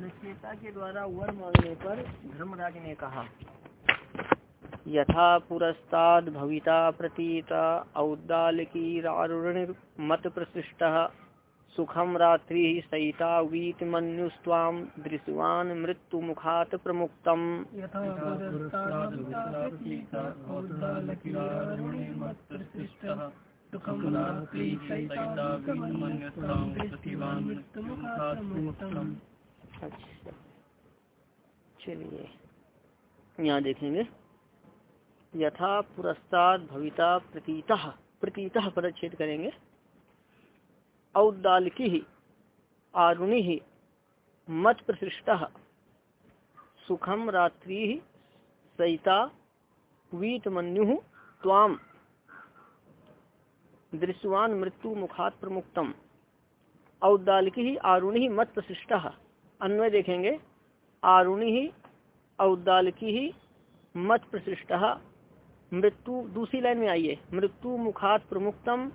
नचेता के द्वारा वर मांगने पर धर्मराज ने कहा यथा पुरस्ताद भविता प्रतीता औदालकी मत प्रशिष्ट सुखम रात्रि सहिता वीत मनुस्वाम दृश्यवान मृत्यु मुखात प्रमुक्तम। अच्छा। चलिए। यहाँ देखेंगे। यथा पुरस्ताद भविता प्रतीता प्रतीता पदच्छेद करेंगे। औदालकी आरुणि मत प्रशिष्ट सुखम रात्रि, सहिता वीत मनु ताम दृश्यवान मृत्यु मुखात प्रमुक्तम। औदालकी आरुणि मत प्रशिष्ट अन्वय देखेंगे। आरुणि ही औदालकी ही मत प्रशिष्ट मृत्यु दूसरी लाइन में आइए। मृत्यु मुखात प्रमुक्तम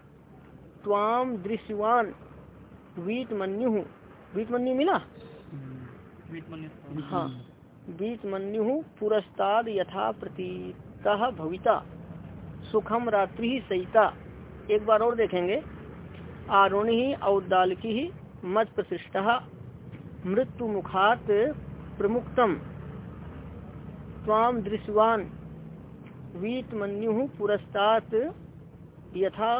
त्वाम दृश्यवान वीत मनु वीत मनु मिला हाँ। वीत मनु पुरस्ताद यथा प्रतीत भविता। सुखम रात्रि ही सहिता। एक बार और देखेंगे। आरुणि ही औदालकी ही मत प्रशिष्ट मृत्यु मुखात प्रमुक्तम स्वाम दृश्यवान। वीत मनु पुरस्तात यथा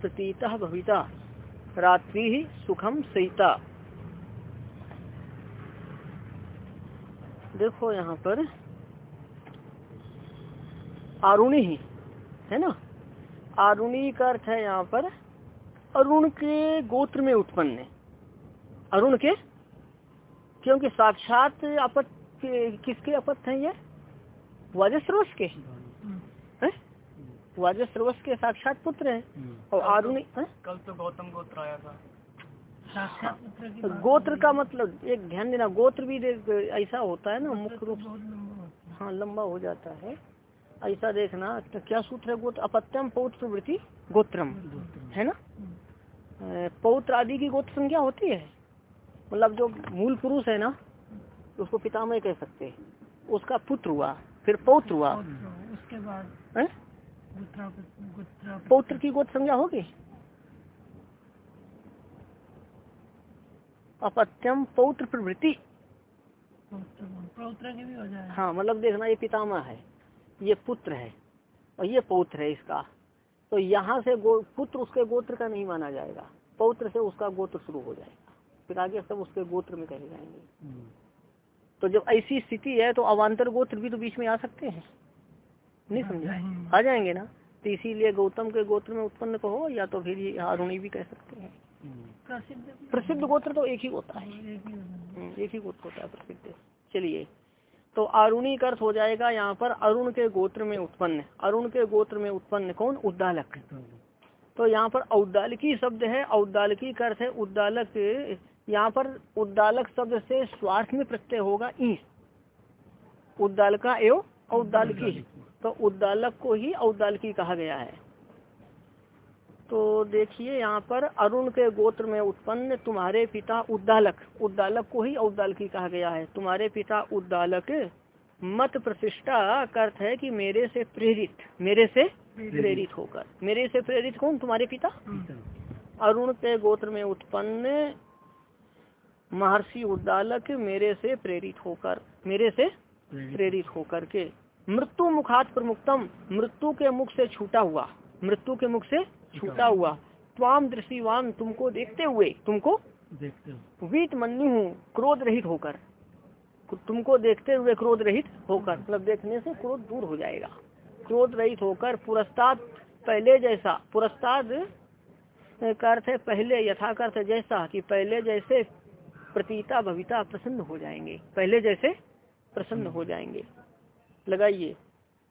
प्रतीत भविता। रात्रि ही सुखम सहिता। देखो यहाँ पर। आरुणी, ही है ना? आरुणी का अर्थ है यहाँ पर अरुण के गोत्र में उत्पन्न अरुण के क्योंकि साक्षात अपत किसके अपत हैं ये? वाजस्रोस के। वाजस्रोस के साक्षात पुत्र हैं। और आरुणी कल तो गौतम गोत्र आया था। गोत्र का मतलब एक ध्यान देना गोत्र भी ऐसा होता है ना मुख्य रूप हाँ। लंबा हो जाता है। ऐसा देखना तो क्या सूत्र है गोत्र? अपत्यम पौत्र वृत्ति गोत्रम। है ना? पौत्र आदि की गोत्र संख्या होती है। मतलब जो मूल पुरुष है ना उसको पितामह कह सकते हैं। उसका पुत्र हुआ फिर पौत्र हुआ। उसके बाद पौत्र की गोत्र संज्ञा होगी अपत्यम पौत्र प्रवृत्ति पौत्र की भी हो जाए। हाँ मतलब देखना ये पितामह है ये पुत्र है और ये पौत्र है इसका। तो यहाँ से पुत्र उसके गोत्र का नहीं माना जाएगा। पौत्र से उसका गोत्र शुरू हो जाएगा फिर आगे सब उसके गोत्र में कहे जाएँगे। तो जब ऐसी स्थिति है तो अवान्तर गोत्र भी तो बीच में आ सकते हैं। नहीं समझा? आ जाएँगे ना? तो इसीलिए गौतम के गोत्र में उत्पन्न कहो या तो फिर अरुणी भी कह सकते हैं। प्रसिद्ध गोत्र तो एक ही होता है। एक ही गोत्र होता है प्रसिद्ध। चलिए। तो अरुणी का अर्थ हो जाएगा यहाँ पर अरुण के गोत्र में उत्पन्न। अरुण के गोत्र में उत्पन्न कौन? उद्दालक। तो यहाँ पर औद्दालकी शब्द है। औद्दालकी का अर्थ है उद्दालक यहाँ पर उद्दालक शब्द से स्वार्थ में प्रत्यय होगा ई। उद्दालका एवं औद्दालकी। तो उद्दालक को ही औद्दालकी कहा गया है। तो देखिए यहाँ पर अरुण के गोत्र में उत्पन्न तुम्हारे पिता उद्दालक। उद्दालक को ही औद्दालकी कहा गया है। तुम्हारे पिता उद्दालक मत प्रतिष्ठा का अर्थ है कि मेरे से प्रेरित मेरे से प्रेरित। होकर। मेरे से प्रेरित कौन? तुम्हारे पिता। अरुण के गोत्र में उत्पन्न महर्षि उद्दालक मेरे से प्रेरित होकर मेरे से प्रेरित होकर के मृत्यु मुखात प्रमुक्तम मृत्यु के मुख से छूटा हुआ मृत्यु के मुख से छूटा हुआ। त्वाम दृष्टिवान तुमको देखते हुए तुमको देखते वीत मनु हूँ क्रोध रहित होकर। तुमको देखते हुए क्रोध रहित होकर मतलब देखने से क्रोध दूर हो जाएगा। क्रोध रहित होकर पुरस्ताद पहले जैसा पुरस्ताद का अर्थ है पहले यथाकर्थ जैसा कि पहले जैसे प्रतीता भविता प्रसन्न हो जाएँगे। पहले जैसे प्रसन्न हो जाएँगे। लगाइए।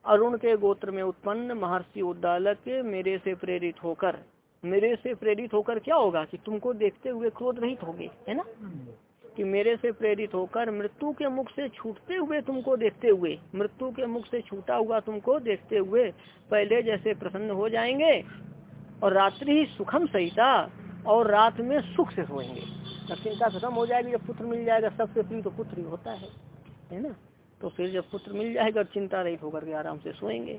अरुण के गोत्र में उत्पन्न महर्षि उद्दालक मेरे से प्रेरित होकर, मेरे से प्रेरित होकर क्या होगा कि तुमको देखते हुए क्रोध रहित होगे, है ना? कि मेरे से प्रेरित होकर मृत्यु के मुख से छूटते हुए तुमको देखते हुए, मृत्यु के मुख से छूटा हुआ तुमको देखते हुए पहले जैसे प्रसन्न हो जाएँगे और रात्रि ही सुखम सहिता और रात में सुख से सोएँगे। तब चिंता खत्म हो जाएगी जब पुत्र मिल जाएगा सबसे प्रिय तो पुत्र ही होता है है ना? तो फिर जब पुत्र मिल जाएगा चिंता रहित होकर के आराम से सोएँगे।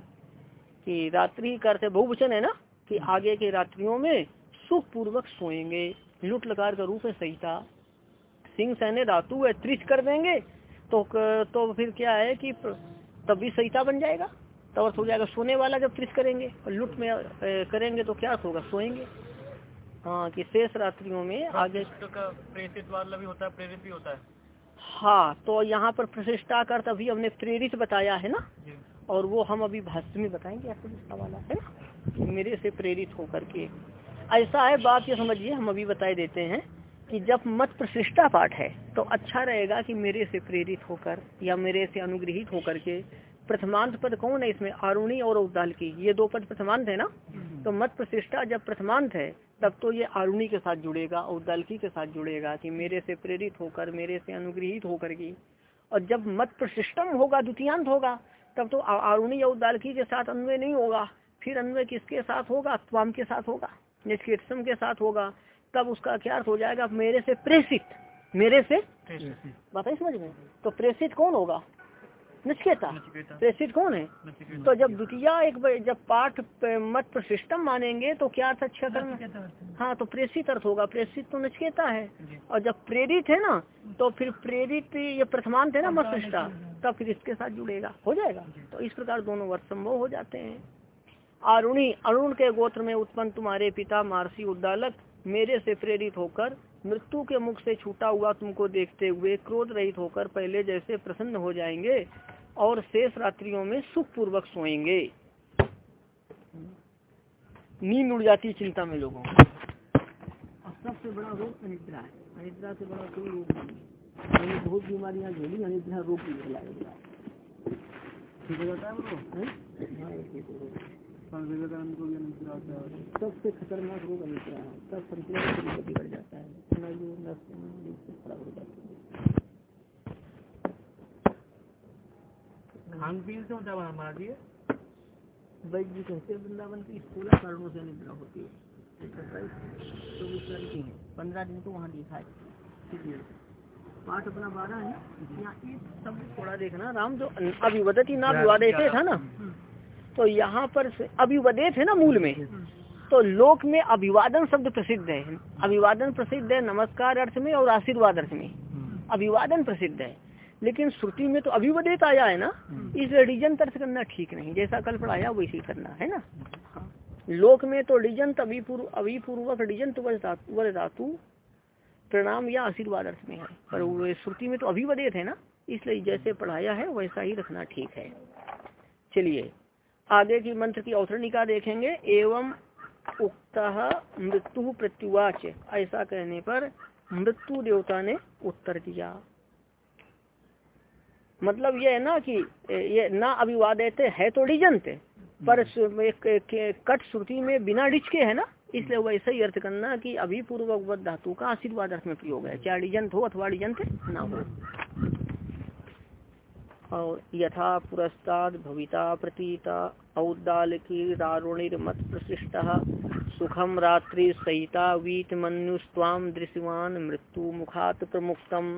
कि रात्रि करते बहुवचन है ना? कि आगे के रात्रियों में सुख पूर्वक सोएँगे। लुट लकार का रूप है सहिता। सिंह सहने धातु है त्रिश कर देंगे। तो तो फिर क्या है कि तब भी सहिता बन जाएगा। तब अर्थ हो जाएगा सोने वाला जब त्रिश करेंगे और लुट में करेंगे तो क्या होगा? सोएँगे। हाँ कि शेष रात्रियों में आगे प्रेरित वाला भी होता है प्रेरित भी होता है। हाँ तो यहाँ पर प्रशिष्टा कर अभी हमने प्रेरित बताया है ना? और वो हम अभी भाष्य में बताएँगे आपको वाला है ना? मेरे से प्रेरित होकर के। ऐसा है बात ये समझिए हम अभी बताए देते हैं कि जब मत प्रशिष्टा पाठ है तो अच्छा रहेगा कि मेरे से प्रेरित होकर या मेरे से अनुग्रहित होकर के प्रथमांत पद कौन है इसमें? आरुणी और उद्दाल की ये दो पद प्रथमांत है ना? तो मत प्रतिष्ठा जब प्रथमांत है तब तो ये आरुणी के साथ जुड़ेगा उद्दालकी के साथ जुड़ेगा कि मेरे से प्रेरित होकर मेरे से अनुग्रहित होकर की। और जब मत प्रशिष्टम होगा द्वितीयांत होगा तब तो आरुणी या उद्दालकी के साथ अन्वय नहीं होगा। फिर अन्वय किसके साथ होगा? स्वाम के साथ होगा निष्कृतम के साथ होगा। तब उसका क्या अर्थ हो जाएगा? मेरे से प्रेषित मेरे से बताइए समझ में? तो प्रेषित कौन होगा? नचकेता प्रेषित कौन है? तो जब द्वितीय एक जब पाठ मत प्रशिष्टम मानेंगे तो क्या अर्थ अच्छा करना हाँ तो प्रेषित अर्थ होगा। प्रेषित तो नचकेता है। और जब प्रेरित है ना तो फिर प्रेरित ये प्रथमांत है ना मत प्रशिष्टा तब फिर इसके साथ जुड़ेगा। हो जाएगा? तो इस प्रकार दोनों वर्ष संभव हो जाते हैं। अरुणी अरुण के गोत्र में उत्पन्न तुम्हारे पिता मारसी उद्दालक मेरे से प्रेरित होकर मृत्यु के मुख से छूटा हुआ तुमको देखते हुए क्रोध रहित होकर पहले जैसे प्रसन्न हो जाएँगे और शेष रात्रियों में सुख पूर्वक सोएँगे। नींद उड़ जाती चिंता में लोगों सबसे बड़ा रोग अनिद्रा है। अनिद्रा से बड़ा कोई रोग नहीं बहुत बीमारियाँ झेली, अनिद्रा रोग भी झेला है। सबसे खतरनाक रोग अनिद्रा है? सब संतुलन बिगड़ जाता है। खराब हो जाता है। खान पीन से होता है वैद्य जी कहते हैं वृंदावन की सोलह कारणों से निद्रा होती है। चौबीस की है पंद्रह दिन तो वहाँ लिखा है। पाठ अपना बारह है। यहाँ एक शब्द थोड़ा देखना। राम जो अभिवदती ना विवाद था ना? तो यहाँ पर अभिवदेत है ना मूल में। तो लोक में अभिवादन शब्द प्रसिद्ध है। अभिवादन प्रसिद्ध है नमस्कार अर्थ में और आशीर्वाद अर्थ में। अभिवादन प्रसिद्ध है। लेकिन श्रुति में तो अभिवदेत आया है ना। इस रिजन अर्थ करना ठीक नहीं। जैसा कल पढ़ाया, वैसे करना, है ना? हाँ। लोक में तो रिजंत अभिपूर्व अभिपूर्वक रिजंत वर धातु प्रणाम या आशीर्वाद अर्थ में है। पर श्रुति में तो अभिवदेत है ना। इसलिए जैसे पढ़ाया है, वैसा ही रखना ठीक है। चलिए। आगे की मंत्र की अवतरणिका देखेंगे। एवं उक्त मृत्यु प्रत्युवाच। ऐसा कहने पर मृत्यु देवता ने उत्तर दिया। मतलब ये है ना कि ये ना अभिवादित है तो डिजंत पर कट श्रुति में बिना डिच के है ना इसलिए वैसे ही अर्थ करना कि अभी पूर्वक धातु का आशीर्वाद अर्थ में प्रयोग है। चाहे डिजंत हो अथवा डिजंत ना हो। और यथा पुरस्ताद भविता प्रतीता औदालकीरारुणिर्मत प्रशिष्ट सुखम रात्रि सहिता वीत मनुस्वाम दृश्यवान मृत्यु मुखात प्रमुक्तम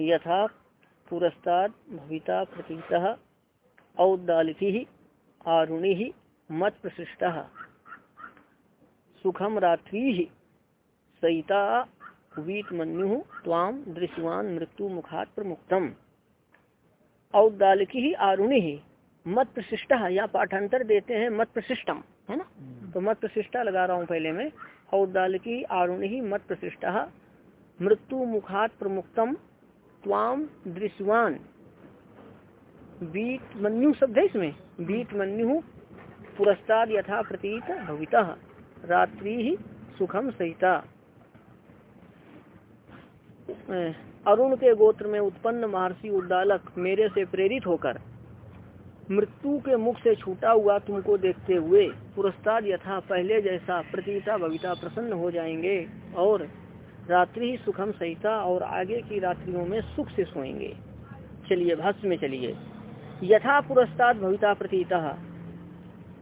यथा पुरस्ताद भविता प्रतीता औदालकी आरुणि मत प्रशिष्ट सुखम रात्रि। सहिता वीत मनु ताम दृश्यवान मृत्यु मुखात प्रमुक्तम। औदालकी ही आरुणि। ही मत प्रशिष्ट या पाठांतर देते हैं मत प्रशिष्टम है ना? तो मत प्रशिष्टा लगा रहा हूँ पहले में। औदालकी आरुणि ही मत प्रशिष्ट मृत्यु मुखात प्रमुक्तम ताम दृश्यवान बीत मनु शब्द है इसमें। बीत मनु पुरस्ताद यथा प्रतीत भविता। रात्रि ही सुखम सहिता अरुण के गोत्र में उत्पन्न महर्षि उद्दालक मेरे से प्रेरित होकर मृत्यु के मुख से छूटा हुआ तुमको देखते हुए पुरस्ताद यथा पहले जैसा प्रतीता भविता प्रसन्न हो जाएँगे और रात्रि ही सुखम सहिता और आगे की रात्रियों में सुख से सोएँगे। चलिए, भाष्य में चलिए। यथा पुरस्ताद भविता प्रतीता।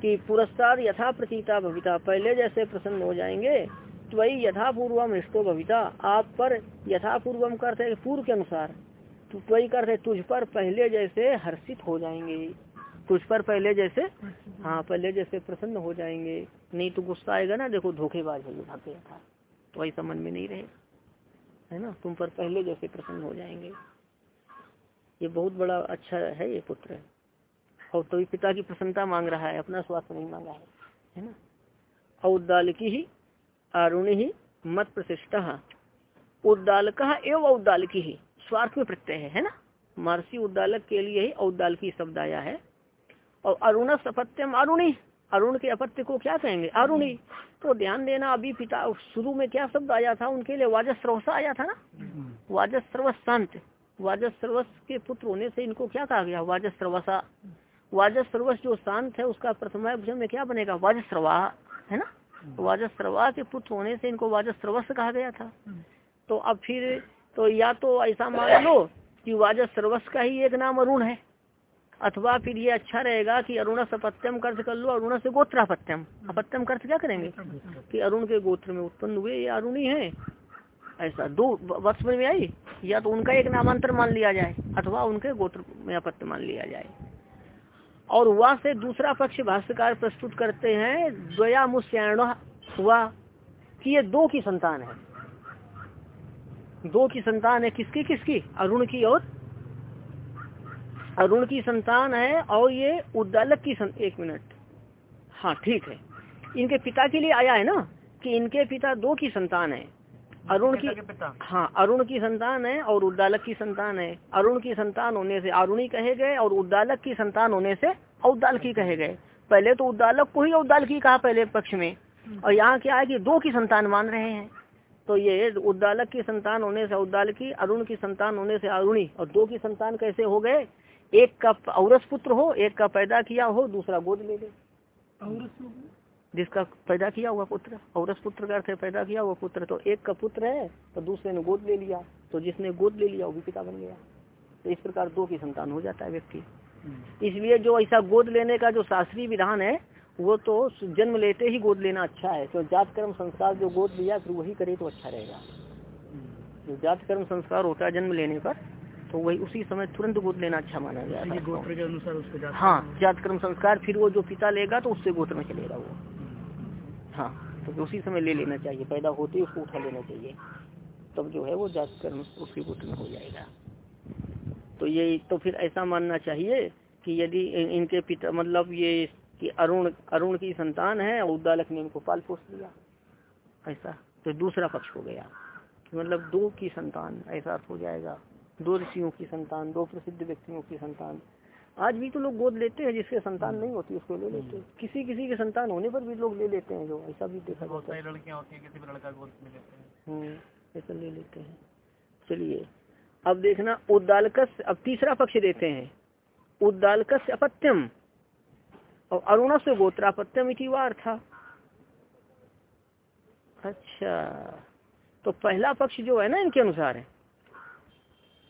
कि पुरस्ताद यथा प्रतीता भविता, पहले जैसे प्रसन्न हो जाएँगे तो वही यथा पूर्वम इष्टो भविता। आप पर यथा पूर्वम करते पूर्व के अनुसार तो वही करते तुझ पर पहले जैसे हर्षित हो जाएँगे। तुझ पर पहले जैसे हाँ पहले जैसे प्रसन्न हो जाएँगे। नहीं तो गुस्सा आएगा ना, देखो धोखेबाज है ये भाग्य था। तो ऐसा मन में नहीं रहेगा है ना? तुम पर पहले जैसे प्रसन्न हो जाएँगे। ये बहुत बड़ा अच्छा है, ये पुत्र और तो पिता की प्रसन्नता मांग रहा है अपना स्वास्थ्य नहीं मांगा है है ना? औदाल की ही आरुणि ही मत प्रतिष्ठा। उद्दालक एवं औदाल की ही स्वार्थ में प्रत्यय है, है ना? महर्षि उद्दालक के लिए ही औदाल की शब्द आया है। और अरुण सपत्यम अरुणी अरुण के अपत्य को क्या कहेंगे? अरुणी तो ध्यान देना अभी पिता शुरू में क्या शब्द आया था? उनके लिए वाजस्रवसा आया था ना? वाजस्रवस संत वाजस्रवस के पुत्र होने से इनको क्या कहा गया? वाजस्रवसा वाजस्रवस जो शांत है उसका प्रथम में क्या बनेगा? वाजस्रवा है ना? वाजस्रवा के पुत्र होने से इनको वाजस्रवस कहा गया था। तो अब फिर तो या तो ऐसा मान लो कि वाजस्रवस का ही एक नाम अरुण है अथवा फिर ये अच्छा रहेगा कि अरुण सपत्यम कर्थ कर लो अरुण से गोत्रापत्यम। अपत्यम कर्थ क्या करेंगे? कि अरुण के गोत्र में उत्पन्न हुए ये अरुणी है। ऐसा दो वर्ष में आई? या तो उनका एक नामांतर मान लिया जाए अथवा उनके गोत्र में अपत्य मान लिया जाए। और वह से दूसरा पक्ष भाष्यकार प्रस्तुत करते हैं, द्वया मुस्याण हुआ कि ये दो की संतान है। दो की संतान है किसकी किसकी? अरुण की और अरुण की संतान है और ये उद्दालक की सं... एक मिनट। हाँ ठीक है। इनके पिता के लिए आया है ना कि इनके पिता दो की संतान है। अरुण की हाँ अरुण की संतान है और उद्दालक की संतान है। अरुण की संतान होने से अरुणी कहे गए और उद्दालक की संतान होने से औद्दाल की कहे गए। पहले तो उद्दालक को ही औद्दाल की कहा पहले पक्ष में। और यहाँ क्या है कि दो की संतान मान रहे हैं। तो ये उद्दालक की संतान होने से उद्दाल की अरुण की संतान होने से अरुणी और दो की संतान कैसे हो गए? एक का औरस पुत्र हो एक का पैदा किया हो दूसरा गोद ले ले। जिसका पैदा किया हुआ पुत्र औरस पुत्र का अर्थ पैदा किया हुआ पुत्र तो एक का पुत्र है तो दूसरे ने गोद ले लिया तो जिसने गोद ले लिया वो भी पिता बन गया। तो इस प्रकार दो की संतान हो जाता है व्यक्ति। इसलिए जो ऐसा गोद लेने का जो शास्त्रीय विधान है वो तो जन्म लेते ही गोद लेना अच्छा है तो जात कर्म संस्कार जो गोद लिया फिर वही करे तो अच्छा रहेगा। जो जात कर्म संस्कार होता है जन्म लेने पर तो वही उसी समय तुरंत गोद लेना अच्छा माना गया गोत्र के अनुसार उसके जात हाँ जात कर्म संस्कार फिर वो जो पिता लेगा तो उससे गोत्र में चलेगा वो। हाँ तो उसी समय ले लेना चाहिए, पैदा होते ही उसको उठा लेना चाहिए। तब जो है वो जात कर्म उसके गोत्र में हो जाएगा। तो ये तो फिर ऐसा मानना चाहिए कि यदि इनके पिता मतलब ये कि अरुण अरुण की संतान है और उद्दालक ने इनको पाल पोस लिया ऐसा तो दूसरा पक्ष हो गया कि मतलब दो की संतान, ऐसा हो जाएगा। दो ऋषियों की संतान, दो प्रसिद्ध व्यक्तियों की संतान। आज भी तो लोग गोद लेते हैं जिसके संतान नहीं होती उसको ले लेते हैं। किसी किसी के संतान होने पर भी लोग ले लेते हैं जो ऐसा भी देखा जाता है। लड़कियाँ होती है किसी भी लड़का गोद में लेते हैं। हम्म, ऐसा ले लेते हैं। चलिए अब देखना उद्दालकस अब तीसरा पक्ष देते हैं। उद्दालकस अपत्यम और अरुण से गोत्रापत्यम इति वार था अच्छा तो पहला पक्ष जो है ना इनके अनुसार है।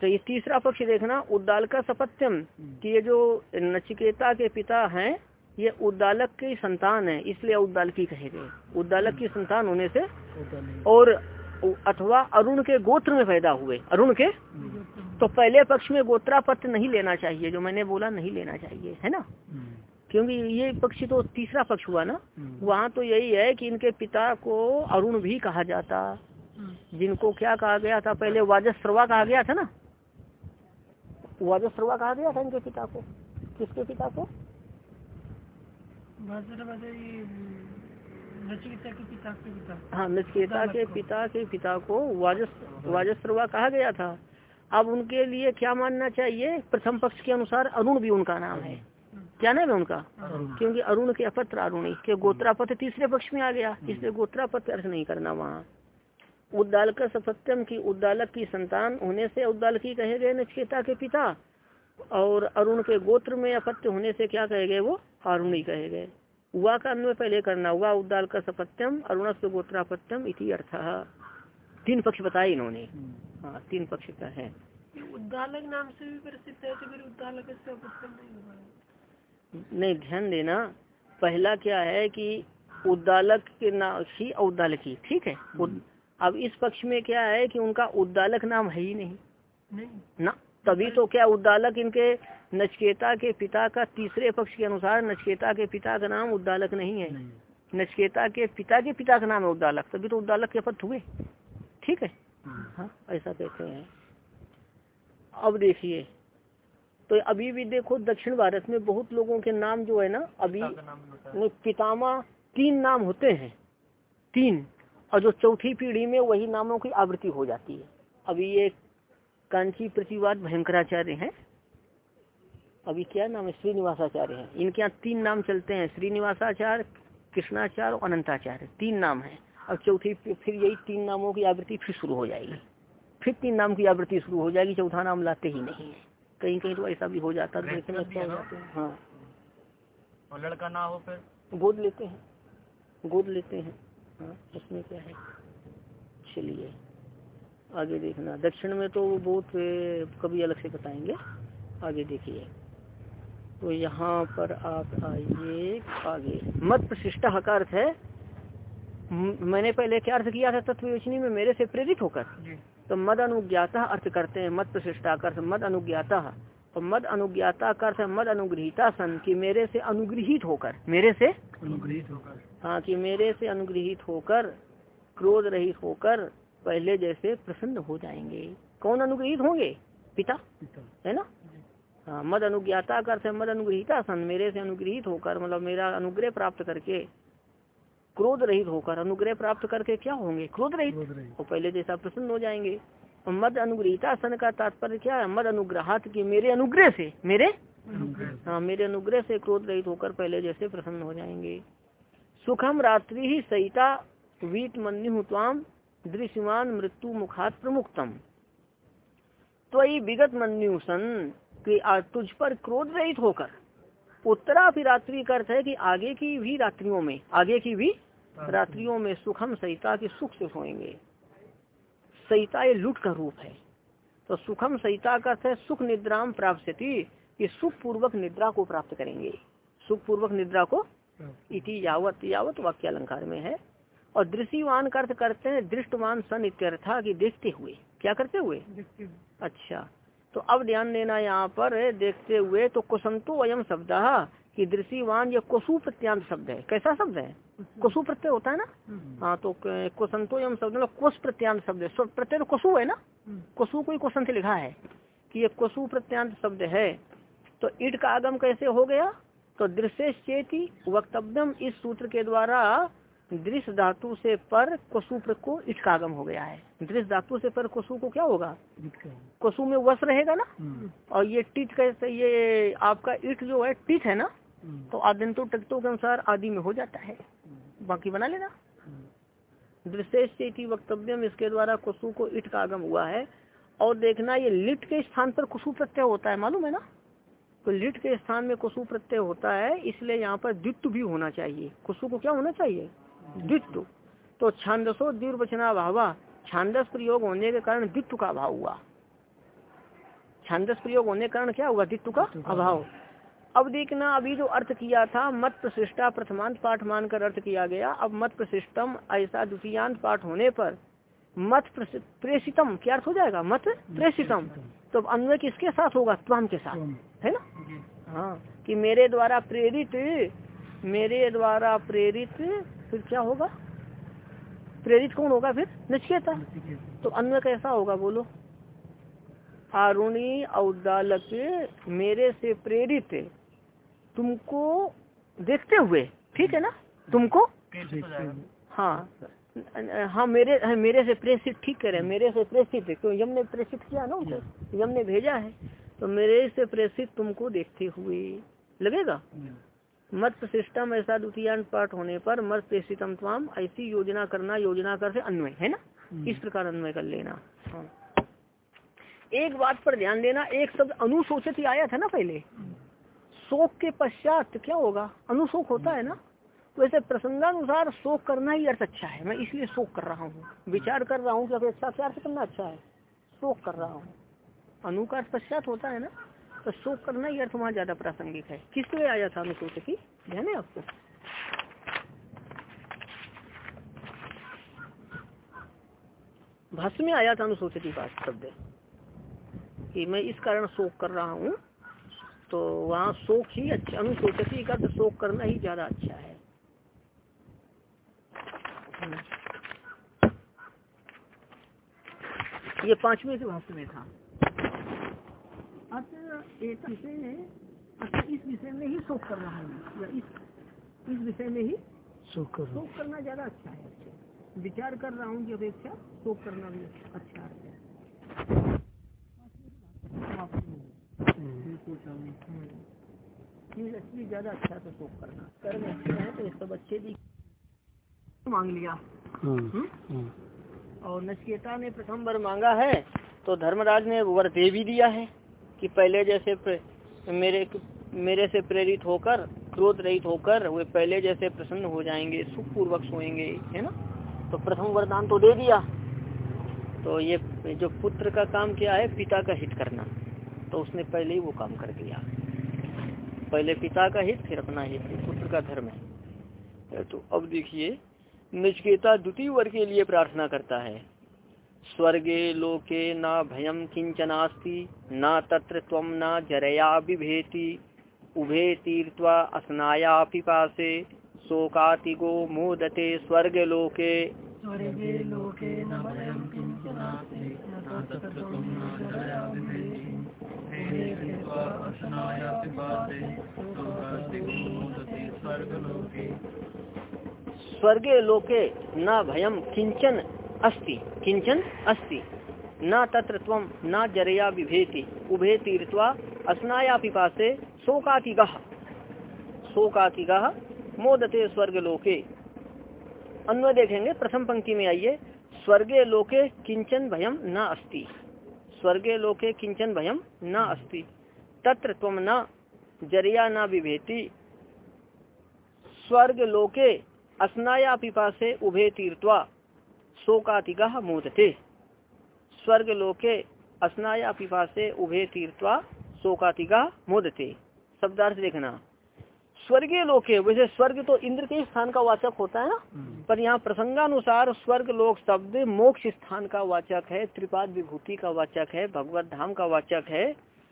तो ये तीसरा पक्ष देखना उद्दाल का सपत्यम कि ये जो नचिकेता के पिता हैं ये उद्दालक की संतान है इसलिए उद्दाल की कहे गए। उद्दालक की संतान होने से और अथवा अरुण के गोत्र में पैदा हुए। अरुण के? तो पहले पक्ष में गोत्रापत्र नहीं लेना चाहिए जो मैंने बोला नहीं लेना चाहिए है ना? क्योंकि ये पक्ष तो तीसरा पक्ष हुआ ना। वहाँ तो यही है कि इनके पिता को अरुण भी कहा जाता। जिनको क्या कहा गया था पहले वाजस्रवा कहा गया था ना? वाजस्रवा कहा गया था इनके पिता को? किसके पिता को? हाँ नचकेता के पिता के। पिता को वाजस वाजस्रवा कहा गया था। अब उनके लिए क्या मानना चाहिए? प्रथम पक्ष के अनुसार अरुण भी उनका नाम है। क्या नाम है उनका? क्योंकि अरुण के अपत्र अरुणी के गोत्रापत्र तीसरे पक्ष में आ गया। इसलिए गोत्रापत्र अर्थ नहीं करना वहाँ। उद्दालक सपत्यम की उद्दालक की संतान होने से उद्दालकी कहे गए नचकेता के पिता और अरुण के गोत्र में अपत्य होने से क्या कहे गए वो? अरुणी कहे गए। हुआ का अन्वय पहले करना हुआ उद्दाल का सपत्यम अरुण से गोत्रापत्यम इति अर्थ। तीन पक्ष बताए इन्होंने। हाँ तीन पक्ष का है। उद्दालक नाम से भी प्रसिद्ध है तो फिर उद्दालक नहीं नहीं ध्यान देना पहला क्या है कि उद्दालक के नाम ही उद्दालकी ठीक है? उद- अब इस पक्ष में क्या है कि उनका उद्दालक नाम है ही नहीं। नहीं। ना तभी तो क्या उद्दालक इनके नचकेता के पिता का तीसरे पक्ष के अनुसार नचकेता के पिता का नाम उद्दालक नहीं है। नचकेता के पिता के पिता का नाम है उद्दालक तभी तो उद्दालक के पद हुए। ठीक है? हाँ। ऐसा कहते हैं। अब देखिए तो अभी भी देखो दक्षिण भारत में बहुत लोगों के नाम जो है ना अभी है पितामा तीन नाम होते हैं। तीन। और जो चौथी पीढ़ी में वही नामों की आवृत्ति हो जाती है। अभी ये कांची प्रतिवाद भयंकराचार्य हैं। अभी क्या नाम है? श्रीनिवासाचार्य हैं। इनके यहाँ तीन नाम चलते हैं। श्रीनिवासाचार्य कृष्णाचार्य और अनंताचार्य। तीन नाम है। और चौथी फिर यही तीन नामों की आवृत्ति फिर शुरू हो जाएगी। फिर तीन नाम की आवृत्ति शुरू हो जाएगी। चौथा नाम लाते ही नहीं है। कहीं कहीं तो ऐसा भी हो जाता है देखने अच्छा हो जाते हैं। हाँ। लड़का ना हो फिर? गोद लेते हैं। गोद लेते हैं। हाँ इसमें क्या है? चलिए आगे देखना। दक्षिण में तो वो बहुत कभी अलग से बताएँगे। आगे देखिए। तो यहाँ पर आप आइए आगे। मत प्रशिष्टा का अर्थ है मैंने पहले क्या अर्थ किया था? तत्वयोचनी में मेरे से प्रेरित होकर। तो मद अनुज्ञाता अर्थ करते हैं। मत प्रशिष्टा का अर्थ मद अनुज्ञाता। और मद अनुज्ञाता का अर्थ मद अनुग्रहिता सन की मेरे से अनुग्रहित होकर। मेरे से अनुग्रहित होकर। हाँ कि मेरे से अनुग्रहित होकर क्रोध रहित होकर पहले जैसे प्रसन्न हो जाएँगे। कौन अनुग्रहित होंगे? पिता है ना? हाँ मद अनुज्ञाता का अर्थ है मद अनुग्रहिता सन मेरे से अनुग्रहित होकर मतलब मेरा अनुग्रह प्राप्त करके क्रोध रहित होकर अनुग्रह प्राप्त करके क्या होंगे? क्रोध रहित। और पहले जैसा प्रसन्न हो जाएँगे। मद अनुग्रहिता सन का तात्पर्य क्या है? मद अनुग्रहात की मेरे अनुग्रह से मेरे? हाँ मेरे अनुग्रह से क्रोध रहित होकर पहले जैसे प्रसन्न हो जाएँगे। सुखम रात्रि ही सहिता वीत मन्यु त्वाम, दृश्यमान मृत्यु मुखात प्रमुखतम। त्वयि विगत मन्यु सन तुझ पर क्रोध रहित होकर। उत्तरा भी रात्रि का अर्थ है कि आगे की भी रात्रियों में, आगे की भी रात्रियों में सुखम सहिता की सुख से सोएँगे। सहिता ये लुट का रूप है। तो सुखम सहिता का अर्थ है सुख निद्राम प्राप्त कि सुख पूर्वक निद्रा को प्राप्त करेंगे। सुख पूर्वक निद्रा को इति यावत यावत वाक्य अलंकार में है। और दृश्यवान का अर्थ करते हैं दृष्टवान सन इत्यर्था की देखते हुए क्या करते हुए? अच्छा। तो अब ध्यान देना यहाँ पर देखते हुए तो कुसंतो अयम शब्द कि दृश्यवान ये कुसु प्रत्यांत शब्द है। कैसा शब्द है? कुसु प्रत्यय होता है ना? हम्म, हाँ तो कुसंतो यम शब्द मतलब कुश प्रत्यांत शब्द है। प्रत्यय तो कुसु है ना? हम्म, कुसु को ही कुसंत लिखा है कि ये कुसु प्रत्यांत शब्द है। तो ईट का आगम कैसे हो गया? तो दृश्य चेती वक्तव्यम इस सूत्र के द्वारा दृश्य धातु से पर कुसु को आगम हो गया है। दृश्य धातु से पर कुसु को क्या होगा? कसु में वस रहेगा ना? और ये टिट कैसे ये आपका ईट जो है टिट है ना? तो आदिंतो टकटों के अनुसार आदि में हो जाता है। बाकी बना लेना। दृश्य चेती वक्तव्यम इसके द्वारा कुसु को ईट का आगम हुआ है। और देखना ये लिट के स्थान पर कुसु प्रत्यय होता है मालूम है ना? तो लिट के स्थान में कुसु प्रत्यय होता है इसलिए यहाँ पर द्वित्व भी होना चाहिए। कुसु को क्या होना चाहिए? द्वित्व। तो छांदसो द्विर्वचना भावा छांदस प्रयोग होने के कारण द्वित्व का अभाव हुआ। छांदस प्रयोग होने के कारण क्या हुआ? द्वित्व का अभाव। अब देखना अभी जो अर्थ किया था मत प्रशिष्टा प्रथमांत पाठ मानकर अर्थ किया गया। अब मत प्रशिष्टम ऐसा द्वितीयांत पाठ होने पर मत प्रेषितम क्या अर्थ हो जाएगा? मत प्रेषितम। तो अब अन्वय किसके साथ होगा? त्वाम के साथ। है ना? हाँ कि मेरे द्वारा प्रेरित मेरे द्वारा प्रेरित फिर क्या होगा? प्रेरित कौन होगा फिर? नचिकेता तो अन्वय कैसा होगा बोलो? आरुणी औदालक मेरे से प्रेरित तुमको देखते हुए ठीक है ना? तुमको? हो। हाँ मेरे हाँ, मेरे से प्रेषित ठीक करे मेरे से प्रेषित क्यों? यम ने प्रेषित किया ना उनको यम ने भेजा है। तो मेरे से प्रेषित तुमको देखते हुए लगेगा? मत प्रशिष्टम ऐसा द्वितीय पाठ होने पर मत प्रेषितम तमाम ऐसी योजना करना योजना कर से अन्वय है ना? इस प्रकार अन्वय कर लेना। हाँ। एक बात पर ध्यान देना एक शब्द अनुशोचित आया था ना पहले? शोक के पश्चात क्या होगा? अनुशोक होता है ना? वैसे प्रसंगानुसार शोक करना ही अर्थ अच्छा है। मैं इसलिए शोक कर रहा हूँ। विचार कर रहा हूँ कि अपेक्षा से अर्थ करना अच्छा है, शोक कर रहा हूँ। अनुकार पश्चात होता है ना तो शोक करना ही अर्थ वहाँ ज़्यादा प्रासंगिक है। किस लिए आया था अनुसूचकी ध्यान है आपको? भाष्य में आया था अनुसूचती बात शब्द। कि मैं इस कारण शोक कर रहा हूँ तो वहाँ शोक ही अच्छा अनुसूचती का तो शोक करना ही ज़्यादा अच्छा है। ये पाँचवें के भाष्य में था। अच्छा एक विषय में अच्छा इस विषय में ही शोक कर रहा हूँ या इस इस विषय में ही शोक शोक करना ज़्यादा अच्छा है। विचार कर रहा हूँ की अपेक्षा शोक करना भी अच्छा है। चीज़ अच्छी ज़्यादा अच्छा तो शोक करना। कर्म अच्छे है तो ये सब अच्छे भी मांग लिया। हम्म? और नचकेता ने प्रथम वर मांगा है तो धर्मराज ने वर दे भी दिया है कि पहले जैसे मेरे मेरे से प्रेरित होकर क्रोध रहित होकर वे पहले जैसे प्रसन्न हो जाएँगे सुख पूर्वक सोएँगे है ना? तो प्रथम वरदान तो दे दिया। तो ये जो पुत्र का काम क्या है पिता का हित करना। तो उसने पहले ही वो काम कर दिया। पहले पिता का हित फिर अपना हित। पुत्र का धर्म है। तो अब देखिए निचकेता द्वितीय वर्ग के लिए प्रार्थना करता है। स्वर्गे लोके न भयम किंचनास्ति न तत्र तम न जरया विभेति उभे तीर्थवा अस्नाया पिपासे शोकातिगो मोदते स्वर्ग लोके। स्वर्गे लोके न भयं किञ्चनास्ति न तत्र त्वं न जरया विभेति उभे तीर्त्वा असनाया पिपासे शोकातिगो मोदते स्वर्गलोके स्वर्गे लोके न भयम किंचन अस्ति। किंचन अस्ति। न तत्र त्वम न जरया विभेति उभे तीर्थवा अस्नाया पिपासे शोकातिगः। शोकातिगः मोदते स्वर्ग लोके। अन्वय देखेंगे, प्रथम पंक्ति में आइए। स्वर्गे लोके किंचन भयम न अस्ति। स्वर्गे लोके किंचन भयम न अस्ति। तत्र त्वम न ज़रिया न विभेति स्वर्ग लोके अस्नाया पिपासे उभे तीर्थवा शोकातिगा मोदते। स्वर्ग लोके अस्नाया पिपासे उभे तीर्थवा शोकातिगा मोदते। शब्दार्थ देखना। स्वर्गीय लोक वैसे स्वर्ग तो इंद्र के स्थान का वाचक होता है ना? पर यहाँ प्रसंगानुसार स्वर्ग लोक शब्द मोक्ष स्थान का वाचक है त्रिपाद विभूति का वाचक है भगवत धाम का वाचक है।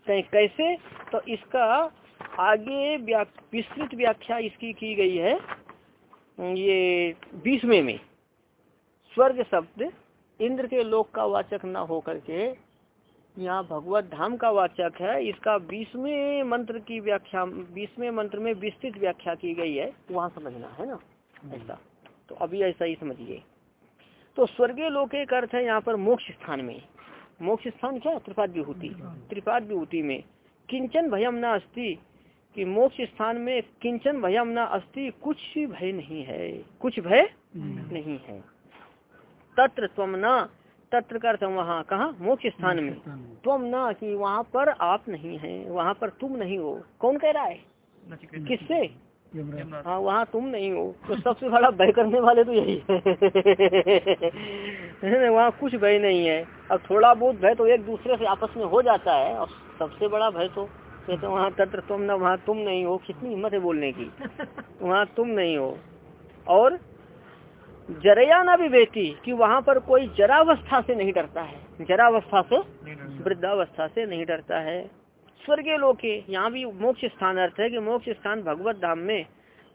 कहीं कैसे? तो इसका आगे विस्तृत व्याख्या इसकी की गई है। ये बीसवें में, स्वर्ग शब्द इंद्र के लोक का वाचक न होकर के, यहाँ भगवत धाम का वाचक है, इसका बीसवें मंत्र की व्याख्या, बीसवें मंत्र में विस्तृत व्याख्या की गई है, वहाँ समझना है ना, ऐसा। तो अभी ऐसा ही समझिए। तो स्वर्गीय लोक एक अर्थ है यहाँ पर मोक्ष स्थान में। मोक्ष स्थान क्या? त्रिपाद विभूति। त्रिपाद विभूति में, किंचन भयम न अस्थि कि मोक्ष स्थान में किंचन भयम न अस्थि कुछ भय नहीं है। कुछ भय नहीं। है। तत्र तुम न तत्र कर वहाँ कहा? मोक्ष स्थान में। तुम न कि वहाँ पर आप नहीं है वहाँ पर तुम नहीं हो। कौन कह रहा है? किससे? हाँ वहाँ तुम नहीं हो। तो सबसे बड़ा भय करने वाले तो यही है। वहाँ कुछ भय नहीं है। अब थोड़ा बहुत भय तो एक दूसरे से आपस में हो जाता है और सबसे बड़ा भय तो कहते वहाँ तत्र तुम ना वहाँ तुम नहीं हो। कितनी हिम्मत है बोलने की। वहाँ तुम नहीं हो। और जरया ना भी बेटी कि वहाँ पर कोई जरावस्था से नहीं डरता है। जरावस्था से वृद्धावस्था से नहीं डरता है। स्वर्गीय लोग यहाँ भी मोक्ष स्थान अर्थ है कि मोक्ष स्थान भगवत धाम में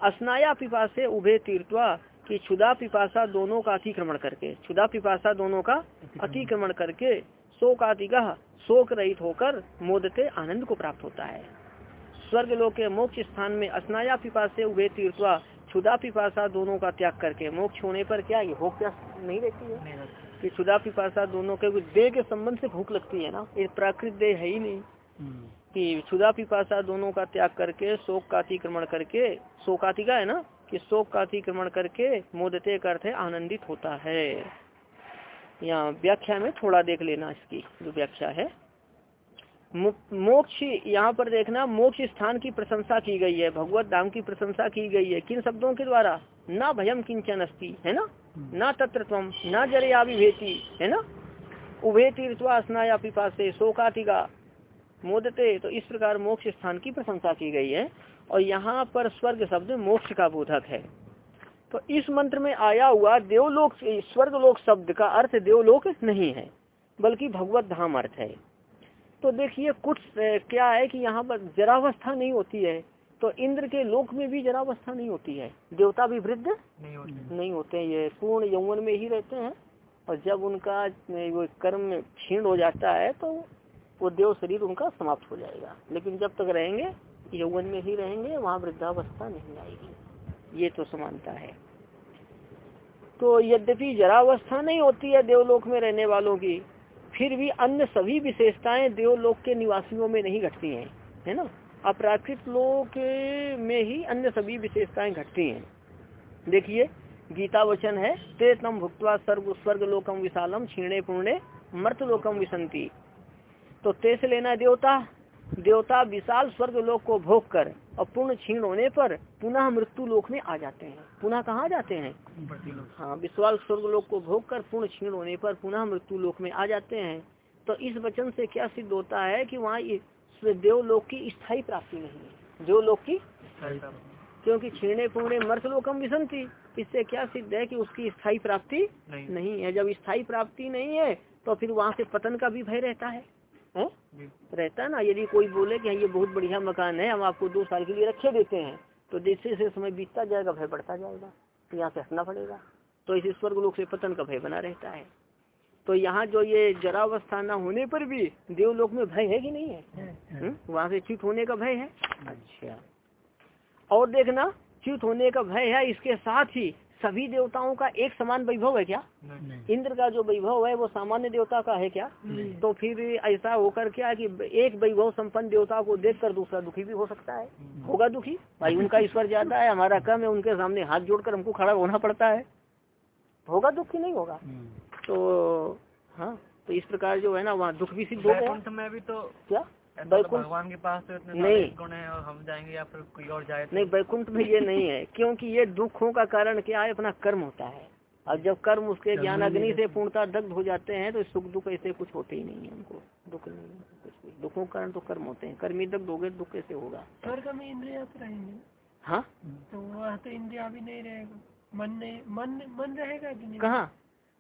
अस्नाया पिपासे उभे तीर्थवा कि क्षुदा पिपासा दोनों का अतिक्रमण करके क्षुदा पिपासा दोनों का अतिक्रमण करके शोक आदिगा शोक रहित होकर मोदते आनंद को प्राप्त होता है। स्वर्ग लोक के मोक्ष स्थान में अस्नाया पिपासे उभे तीर्थवा क्षुदा पिपासा दोनों का त्याग करके मोक्ष होने पर क्या ये भूख प्यास नहीं रहती है? कि क्षुदा पिपासा दोनों के देह के संबंध से भूख लगती है ना? ये प्राकृत देह है ही नहीं। कि क्षुदा पिपासा दोनों का त्याग करके शोक का अतिक्रमण करके शोकातिका है ना? कि शोक का अतिक्रमण करके मोदते का अर्थ आनंदित होता है। यहाँ व्याख्या में थोड़ा देख लेना इसकी जो व्याख्या है। मोक्ष, यहाँ पर देखना, मोक्ष स्थान की प्रशंसा की गई है, भगवत धाम की प्रशंसा की गई है। किन शब्दों के द्वारा? ना भयम किंचन अस्ति, है ना? ना तत्र त्वम ना जरे है ना? उभे तीर्थवा स्नाया पिपासे शोकातिका मोदते। तो इस प्रकार मोक्ष स्थान की प्रशंसा की गई है। और यहाँ पर स्वर्ग शब्द मोक्ष का बोधक है। तो इस मंत्र में आया हुआ देवलोक स्वर्गलोक शब्द का अर्थ देवलोक नहीं है बल्कि भगवत धाम अर्थ है। तो देखिए कुछ क्या है कि यहाँ पर जरावस्था नहीं होती है तो इंद्र के लोक में भी जरावस्था नहीं होती है। देवता भी वृद्ध नहीं होते नहीं होते हैं ये पूर्ण यौवन में ही रहते हैं और जब उनका वो कर्म क्षीण हो जाता है तो वो देव शरीर उनका समाप्त हो जाएगा। लेकिन जब तक रहेंगे यौवन में ही रहेंगे वहाँ वृद्धावस्था नहीं आएगी। ये तो समानता है। तो यद्यपि जरावस्था नहीं होती है देवलोक में रहने वालों की, फिर भी अन्य सभी विशेषताएँ देवलोक के निवासियों में नहीं घटती हैं, है ना? अपराकृत लोक में ही अन्य सभी विशेषताएँ घटती हैं। देखिए, गीता वचन है ते तम भुक्वा स्वर्ग स्वर्ग लोकम विशालम, क्षीणे पुण्य मर्त लोकम विसंति तो ते से लेना देवता देवता विशाल स्वर्ग लोक को भोग कर और पूर्ण क्षीण होने पर पुनः मृत्यु लोक में आ जाते हैं। पुनः कहाँ जाते हैं? हाँ विशाल स्वर्ग लोक को भोग कर पूर्ण क्षीण होने पर पुनः मृत्यु लोक में आ जाते हैं। तो इस वचन से क्या सिद्ध होता है कि वहाँ देवलोक की स्थायी प्राप्ति नहीं है। देवलोक की क्योंकि क्षीणे पूर्ण मर्तलोकम विसंति इससे क्या सिद्ध है कि उसकी स्थायी प्राप्ति नहीं। नहीं है। जब स्थायी प्राप्ति नहीं है तो फिर वहाँ से पतन का भी भय रहता है, है? रहता है ना यदि कोई बोले कि हाँ, ये बहुत बढ़िया मकान है हम आपको दो साल के लिए रखे देते हैं तो जैसे जैसे समय बीतता जाएगा भय बढ़ता जाएगा तो यहाँ से हटना पड़ेगा। तो इस स्वर्ग लोक से पतन का भय बना रहता है। तो यहाँ जो ये जरावस्था न होने पर भी देवलोक में भय है कि नहीं है। हम्म? वहाँ से च्युत होने का भय है? अच्छा। और देखना च्युत होने का भय है इसके साथ ही सभी देवताओं का एक समान वैभव है क्या? नहीं। इंद्र का जो वैभव है वो सामान्य देवता का है क्या? तो फिर ऐसा होकर क्या कि एक वैभव संपन्न देवता को देखकर दूसरा दुखी भी हो सकता है। होगा दुखी? भाई उनका ईश्वर ज़्यादा है हमारा कम है उनके सामने हाथ जोड़कर हमको खड़ा होना पड़ता है। होगा दुखी? नहीं होगा। तो हाँ तो इस प्रकार जो है ना वहाँ दुख भी सिद्ध हो गया। में भी तो क्या? तो वैकुंठ भगवान के पास तो इतने नहीं। गुण हैं और हम जाएँगे या फिर कोई और जाए तो नहीं वैकुंठ में ये नहीं है क्योंकि ये दुखों का कारण क्या है अपना कर्म होता है। और जब कर्म उसके ज्ञान अग्नि से पूर्णता दग्ध हो जाते हैं तो सुख दुख ऐसे कुछ होते ही नहीं है उनको। दुख नहीं कुछ भी। दुखों का कारण तो कर्म होते हैं। कर्मी दग्ध हो गए दुख कैसे होगा। स्वर्ग में इंद्रिया तो रहेंगे? हाँ? तो वह तो इंद्रिया भी नहीं रहेगा। मन नहीं मन मन रहेगा कि नहीं? कहाँ?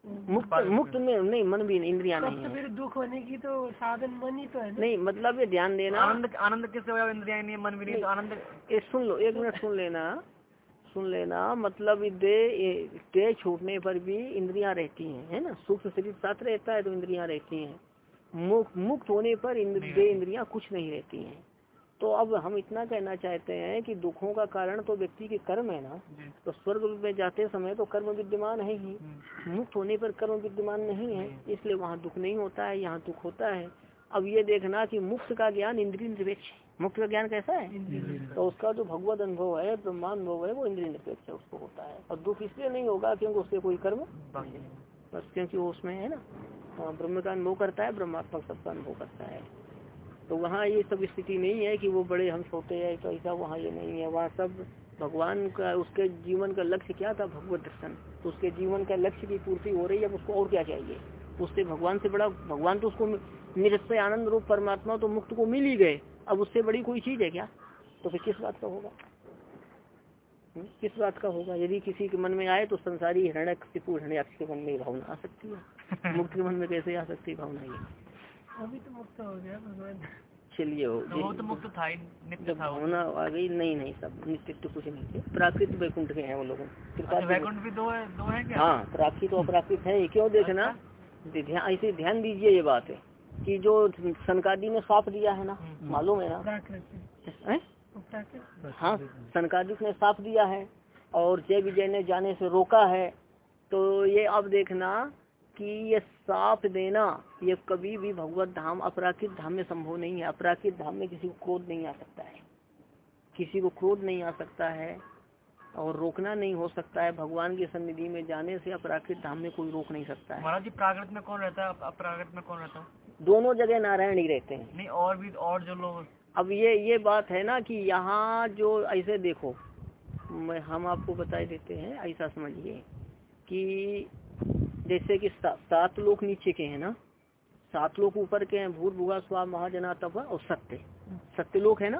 मुक्त मुक्त में नहीं मन भी नहीं इंद्रिया नहीं तो है। फिर दुख होने की तो साधन मन ही तो है नहीं मतलब ये ध्यान देना। आनंद आनंद किससे होगा? इंद्रिया नहीं मन भी नहीं तो आनंद ये सुन लो एक मिनट सुन लेना सुन लेना मतलब दे दे छूटने पर भी इंद्रियाँ रहती हैं है ना? सूक्ष्म शरीर साथ रहता है तो इंद्रियाँ रहती हैं। मुक्त मुक्त होने पर इंद्र दे इंद्रियाँ कुछ नहीं रहती हैं। तो अब हम इतना कहना चाहते हैं कि दुखों का कारण तो व्यक्ति के कर्म है ना। तो स्वर्ग में जाते समय तो कर्म विद्यमान है ही। हम्म, मुक्त होने पर कर्म विद्यमान नहीं है। इसलिए वहाँ दुख नहीं होता है यहाँ दुख होता है। अब ये देखना कि मुक्त का ज्ञान इंद्रिय निरपेक्ष मुक्त का ज्ञान कैसा है? तो उसका जो भगवत अनुभव है ब्रह्मानुभव है वो इंद्रिय निरपेक्ष उसको होता है। और दुख इसलिए नहीं होगा क्योंकि उसके कोई कर्म। बस क्योंकि वो उसमें है ना। हाँ, ब्रह्म का अनुभव करता है ब्रह्मात्मक सबका अनुभव करता है। तो वहाँ ये सब स्थिति नहीं है कि वो बड़े हम छोटे हैं तो ऐसा वहाँ ये नहीं है। वहाँ सब भगवान का उसके जीवन का लक्ष्य क्या था? भगवत दर्शन। तो उसके जीवन का लक्ष्य की पूर्ति हो रही है अब उसको और क्या चाहिए? उससे भगवान से बड़ा भगवान तो उसको निरस्त आनंद रूप परमात्मा तो मुक्त को मिल ही गए। अब उससे बड़ी कोई चीज़ है क्या? तो फिर किस बात का होगा? हम्म? किस बात का होगा? यदि किसी के मन में आए तो संसारी हिरण्य कशिपु हिरण्याक्ष के मन में भावना आ सकती है। मुक्त के मन में कैसे आ सकती है भावना ये? अभी तो मुक्त हो गया भगवान। चलिए हो तो वो तो मुक्त था नित्य था भावना आ गई नहीं नहीं सब नित्य कुछ नहीं थे। प्राकृत वैकुंठ के हैं वो लोग। अच्छा, वैकुंठ भी दो है दो है क्या? हाँ प्राकृत और है क्यों देखना। ध्यान ऐसे ध्यान दीजिए ये बात है कि जो सनकादी ने साफ़ दिया है ना हम्म। मालूम है ना? हैं? हाँ सनकादी ने साफ़ दिया है और जय विजय ने जाने से रोका है। तो ये अब देखना कि ये साफ़ देना ये कभी भी भगवत धाम अपराकित धाम में संभव नहीं है। अपराकित धाम में किसी को क्रोध नहीं आ सकता है। किसी को क्रोध नहीं आ सकता है और रोकना नहीं हो सकता है। भगवान की सन्निधि में जाने से अपराकित धाम में कोई रोक नहीं सकता है। महाराज जी प्राकृत में कौन रहता है? अप- अपराकृत में कौन रहता है? दोनों जगह नारायण ही रहते हैं। नहीं और भी और जो लोग अब ये ये बात है ना कि यहाँ जो ऐसे देखो मैं हम आपको बता देते हैं ऐसा समझिए कि जैसे कि सा, सात लोग नीचे के हैं ना? सात लोग ऊपर के हैं भूत भुआ स्वाब महाजना तप और सत्य। सत्य लोग है ना?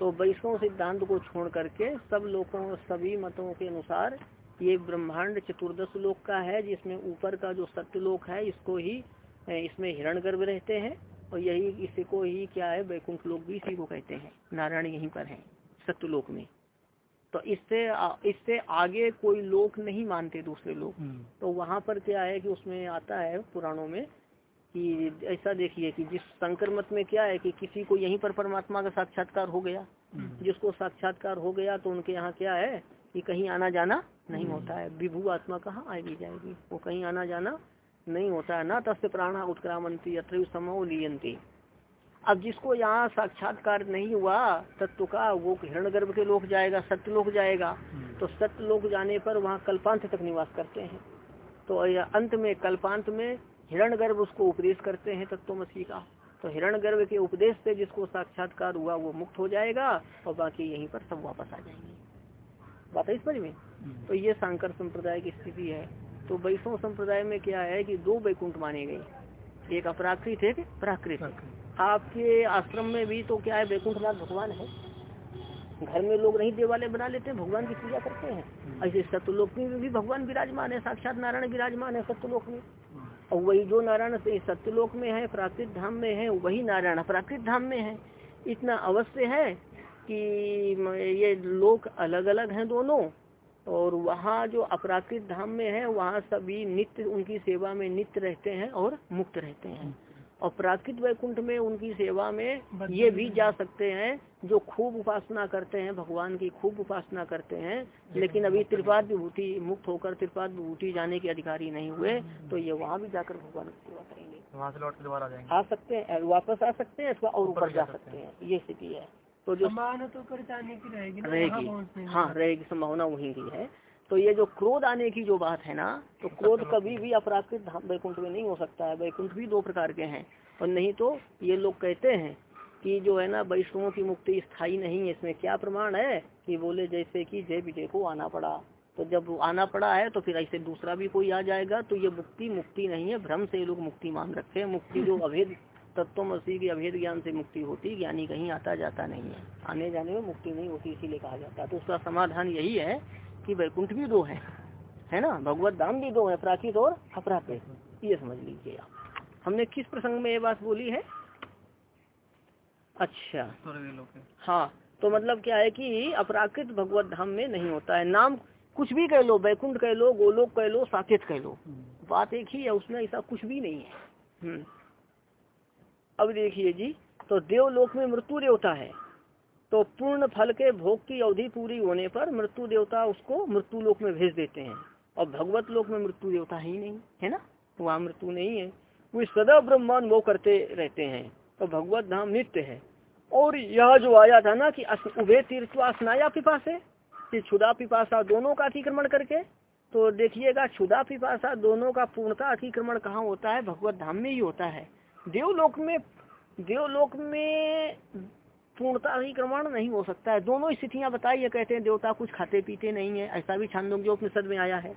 तो वैष्णव सिद्धांत को छोड़ करके सब लोगों सभी मतों के अनुसार ये ब्रह्मांड चतुर्दश लोक का है जिसमें ऊपर का जो सत्य लोक है इसको ही इसमें हिरण गर्भ रहते हैं और यही इसी को ही क्या है वैकुंठ लोक भी इसी को कहते हैं। नारायण यहीं पर है सत्य लोक में। तो इससे इससे आगे कोई लोक नहीं मानते दूसरे लोग। तो वहाँ पर क्या है कि उसमें आता है पुराणों में कि ऐसा देखिए कि जिस संकर मत में क्या है कि किसी को यहीं पर परमात्मा का साक्षात्कार हो गया। जिसको साक्षात्कार हो गया तो उनके यहाँ क्या है कि कहीं आना जाना नहीं होता है। विभू आत्मा कहाँ आएगी जाएगी? वो कहीं आना जाना नहीं होता है। न तस्य प्राणा उत्क्रामंती अत्र समो लियंती अब जिसको यहाँ साक्षात्कार नहीं हुआ तत्व का वो हिरण गर्भ के लोग जाएगा सत्य लोग जाएगा। तो सत्य लोग जाने पर वहाँ कल्पांत तक निवास करते हैं। तो अंत में कल्पांत में हिरण गर्भ उसको उपदेश करते हैं तत्वमसी का। तो हिरण गर्भ के उपदेश से जिसको साक्षात्कार हुआ वो मुक्त हो जाएगा और बाकी यहीं पर सब वापस आ जाएँगे। बात है इस पर में? तो ये शंकर संप्रदाय की स्थिति है। तो वैष्णव संप्रदाय में क्या है कि दो वैकुंठ माने गए। एक अपराकृत एक प्राकृत। आपके आश्रम में भी तो क्या है वैकुंठनाथ भगवान है। घर में लोग नहीं देवालय बना लेते हैं भगवान की पूजा करते हैं। ऐसे सत्यलोक में भी भगवान विराजमान है साक्षात नारायण विराजमान है सत्यलोक में। और वही जो नारायण सत्यलोक में है प्राकृत धाम में है वही नारायण प्राकृत धाम में है। इतना अवश्य है कि ये लोग अलग अलग हैं दोनों। और वहाँ जो अपराकृत धाम में है वहाँ सभी नित्य उनकी सेवा में नित्य रहते हैं और मुक्त रहते हैं। और प्राकृत वैकुंठ में उनकी सेवा में ये भी जा सकते हैं जो खूब उपासना करते हैं भगवान की खूब उपासना करते हैं लेकिन अभी त्रिपाद विभूति मुक्त होकर त्रिपाद विभूति जाने के अधिकारी नहीं हुए तो ये वहाँ भी जाकर भगवान की सेवा करेंगे। वहाँ से लौट के दोबारा जाएँगे। आ सकते हैं वापस आ सकते हैं अथवा और ऊपर जा सकते हैं। ये स्थिति है। तो जो तो कर जाने की रहेगी रहेगी। हाँ रहेगी संभावना वही की है। तो ये जो क्रोध आने की जो बात है ना तो क्रोध कभी भी अपराकृत वैकुंठ में नहीं हो सकता है। वैकुंठ भी दो प्रकार के हैं। और नहीं तो ये लोग कहते हैं कि जो है ना वैष्णवों की मुक्ति स्थायी नहीं है। इसमें क्या प्रमाण है कि बोले जैसे कि जय विजय को आना पड़ा। तो जब आना पड़ा है तो फिर ऐसे दूसरा भी कोई आ जाएगा। तो ये मुक्ति मुक्ति नहीं है। भ्रम से ये लोग मुक्ति मान रखे हैं। मुक्ति जो अभेद तत्व मसीह की अभेद ज्ञान से मुक्ति होती ज्ञानी कहीं आता जाता नहीं है। आने जाने में मुक्ति नहीं होती इसीलिए कहा जाता है। तो उसका समाधान यही है कि वैकुंठ भी दो है है ना? भगवत धाम भी दो है प्राकृत और अपराकृत ये समझ लीजिए आप। हमने किस प्रसंग में ये बात बोली है? अच्छा। हाँ तो मतलब क्या है कि अपराकृत भगवत धाम में नहीं होता है। नाम कुछ भी कह लो बैकुंठ कह लो, गोलोक कह लो, साकेत कह लो, बात एक ही है, उसमें ऐसा कुछ भी नहीं है। हम्म। अब देखिए जी तो देवलोक में मृत्यु देवता है। तो पूर्ण फल के भोग की अवधि पूरी होने पर मृत्यु देवता उसको मृत्यु लोक में भेज देते हैं। और भगवत लोक में मृत्यु देवता ही नहीं, है ना? वहाँ मृत्यु नहीं है। वो सदा ब्रह्मांड वो करते रहते हैं। तो भगवत धाम नित्य है। और यह जो आया था ना कि उभे तीर्थ स्नाया पिपासे, कि क्षुदा पिपासा दोनों का अतिक्रमण करके तो देखिएगा क्षुदा पिपासा दोनों का पूर्णता अतिक्रमण कहाँ होता है? भगवत धाम में ही होता है। देवलोक में देवलोक में पूर्णता अतिक्रमण नहीं हो सकता है। दोनों स्थितियाँ बताई ये कहते हैं, देवता कुछ खाते पीते नहीं है, ऐसा भी छांदोग्य उपनिषद में आया है।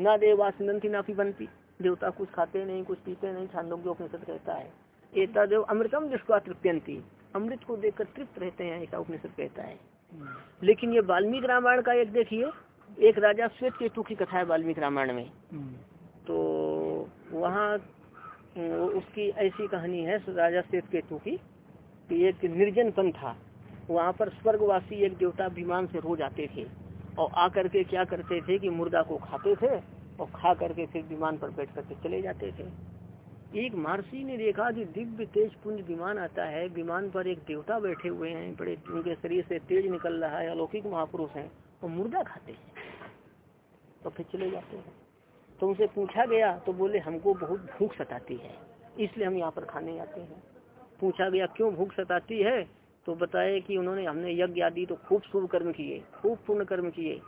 न देवासिनंती ना बनती। देवता कुछ खाते नहीं, कुछ पीते नहीं, छांदोग्य उपनिषद कहता है। एता देव अमृतम दृष्टवा तृप्यंती अमृत को देखकर तृप्त रहते हैं, ऐसा उपनिषद कहता है। लेकिन ये वाल्मीकि रामायण का एक देखिए, एक राजा श्वेत केतु की कथा है वाल्मीकि रामायण में। तो वहाँ उसकी ऐसी कहानी है, राजा श्वेत केतु कि। एक निर्जन था। वहाँ पर स्वर्गवासी एक देवता विमान से रोज आते थे और आकर के क्या करते थे कि मुर्दा को खाते थे और खा करके फिर विमान पर बैठ करके चले जाते थे। एक महर्षि ने देखा कि दिव्य तेज पुंज विमान आता है। विमान पर एक देवता बैठे हुए हैं। बड़े उनके शरीर से तेज निकल रहा है। अलौकिक महापुरुष हैं और मुर्दा खाते हैं। तो फिर चले जाते हैं। तो उनसे पूछा गया तो बोले, हमको बहुत भूख सताती है, इसलिए हम यहाँ पर खाने आते हैं। पूछा गया क्यों भूख सताती है? तो बताए कि उन्होंने हमने यज्ञ आदि तो खूब शुभ कर्म किए खूब पूर्ण कर्म किए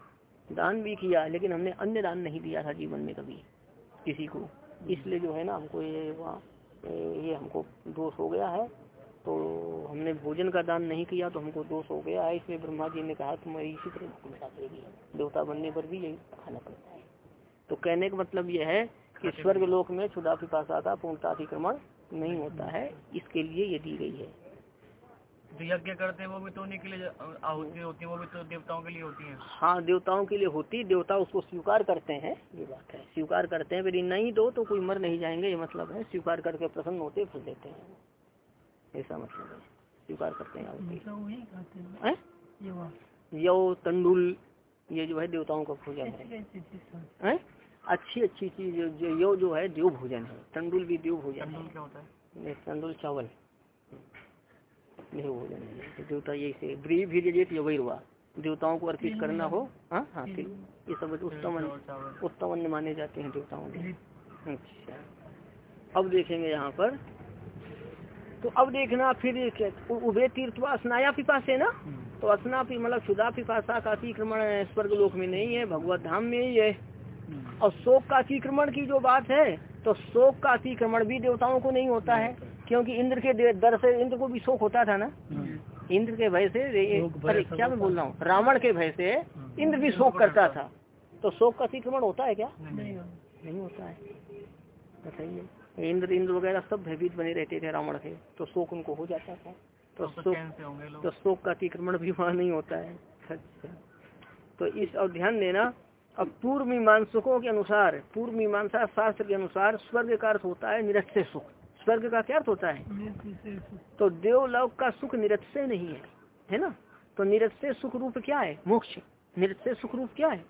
दान भी किया लेकिन हमने अन्य दान नहीं दिया था जीवन में कभी किसी को। इसलिए जो है ना हमको ये वहाँ ये हमको दोष हो गया है। तो हमने भोजन का दान नहीं किया तो हमको दोष हो गया है। इसलिए ब्रह्मा जी ने कहा तुम्हारी इसी तरह भूमिका देगी देवता बनने पर भी यही खाना पड़ता है। तो कहने का मतलब यह है कि स्वर्ग लोक में क्षुदा पिपासा का पूर्णता अतिक्रमण नहीं होता है इसके लिए ये दी गई है। जो यज्ञ करते हैं वो भी तो उन्हीं के लिए आहुति होती है वो भी तो देवताओं के लिए होती है। हाँ देवताओं के लिए होती देवता उसको स्वीकार करते हैं ये बात है। स्वीकार करते हैं यदि नहीं दो तो कोई मर नहीं जाएँगे ये मतलब है स्वीकार करके प्रसन्न होते फल देते हैं। ऐसा मतलब है स्वीकार करते हैं आहुति? ये यौ तंडुल ये जो है देवताओं का खाते हैं? अच्छी अच्छी चीज़ जो यो जो है देव भोजन है। तंडुल भी देव भोजन है। क्या होता है? तंडुल चावल। देव भोजन है। तो देवता यही से ब्री भी जजित योगैरवा देवताओं को अर्पित करना हो हाँ हाँ तिल ये सब उत्तम उत्तम अन्न माने जाते हैं देवताओं के अच्छा। अब देखेंगे यहाँ पर। तो अब देखना फिर उभे तीर्थवा स्नाया पिपास है ना? तो असना मतलब क्षुदा पिपासा का अतिक्रमण स्वर्ग लोक में नहीं है भगवत धाम में ही है। और शोक का अतिक्रमण की जो बात है तो शोक का अतिक्रमण भी देवताओं को नहीं होता है क्योंकि इंद्र के दर से इंद्र को भी शोक होता था ना? इंद्र के भय से अरे क्या मैं बोल रहा हूँ। रावण के भय से इंद्र भी शोक करता था। तो शोक का अतिक्रमण होता है क्या? नहीं। नहीं होता। है। बताइए। इंद्र इंद्र वगैरह सब भयभीत बने रहते थे रावण के तो शोक उनको हो जाता था। तो तो शोक तो शोक का अतिक्रमण भी वहाँ नहीं होता है। अच्छा। तो इस और ध्यान देना अब पूर्व मीमांसकों के अनुसार पूर्व मीमांसा शास्त्र के अनुसार स्वर्ग का अर्थ होता है निरक्षय सुख। स्वर्ग का क्या अर्थ होता है? तो देवलोक का सुख निरक्षय नहीं है है ना? तो निरक्षय सुख रूप क्या है? मोक्ष। निरक्षय सुख रूप क्या है?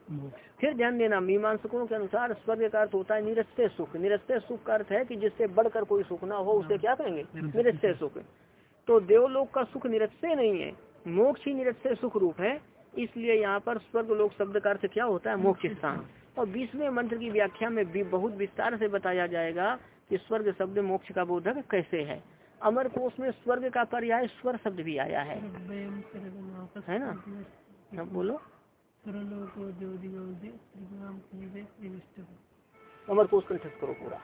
फिर ध्यान देना मीमांसकों के अनुसार स्वर्ग का अर्थ होता है निरक्षय सुख। निरक्षय सुख का अर्थ है कि जिससे बढ़कर कोई सुख ना हो उसे क्या कहेंगे? निरक्षय सुख। तो देवलोक का सुख निरक्षय नहीं है मोक्ष ही निरक्षय सुख रूप है। इसलिए यहाँ पर स्वर्ग लोक शब्द का अर्थ क्या होता है? मोक्ष स्थान। और बीसवें मंत्र की व्याख्या में भी बहुत विस्तार से बताया जाएगा कि स्वर्ग शब्द मोक्ष का बोधक कैसे है। अमर कोश में स्वर्ग का पर्याय स्वर शब्द भी आया है। है ना? अब बोलो। अमर कोश कंठस्थ करो पूरा।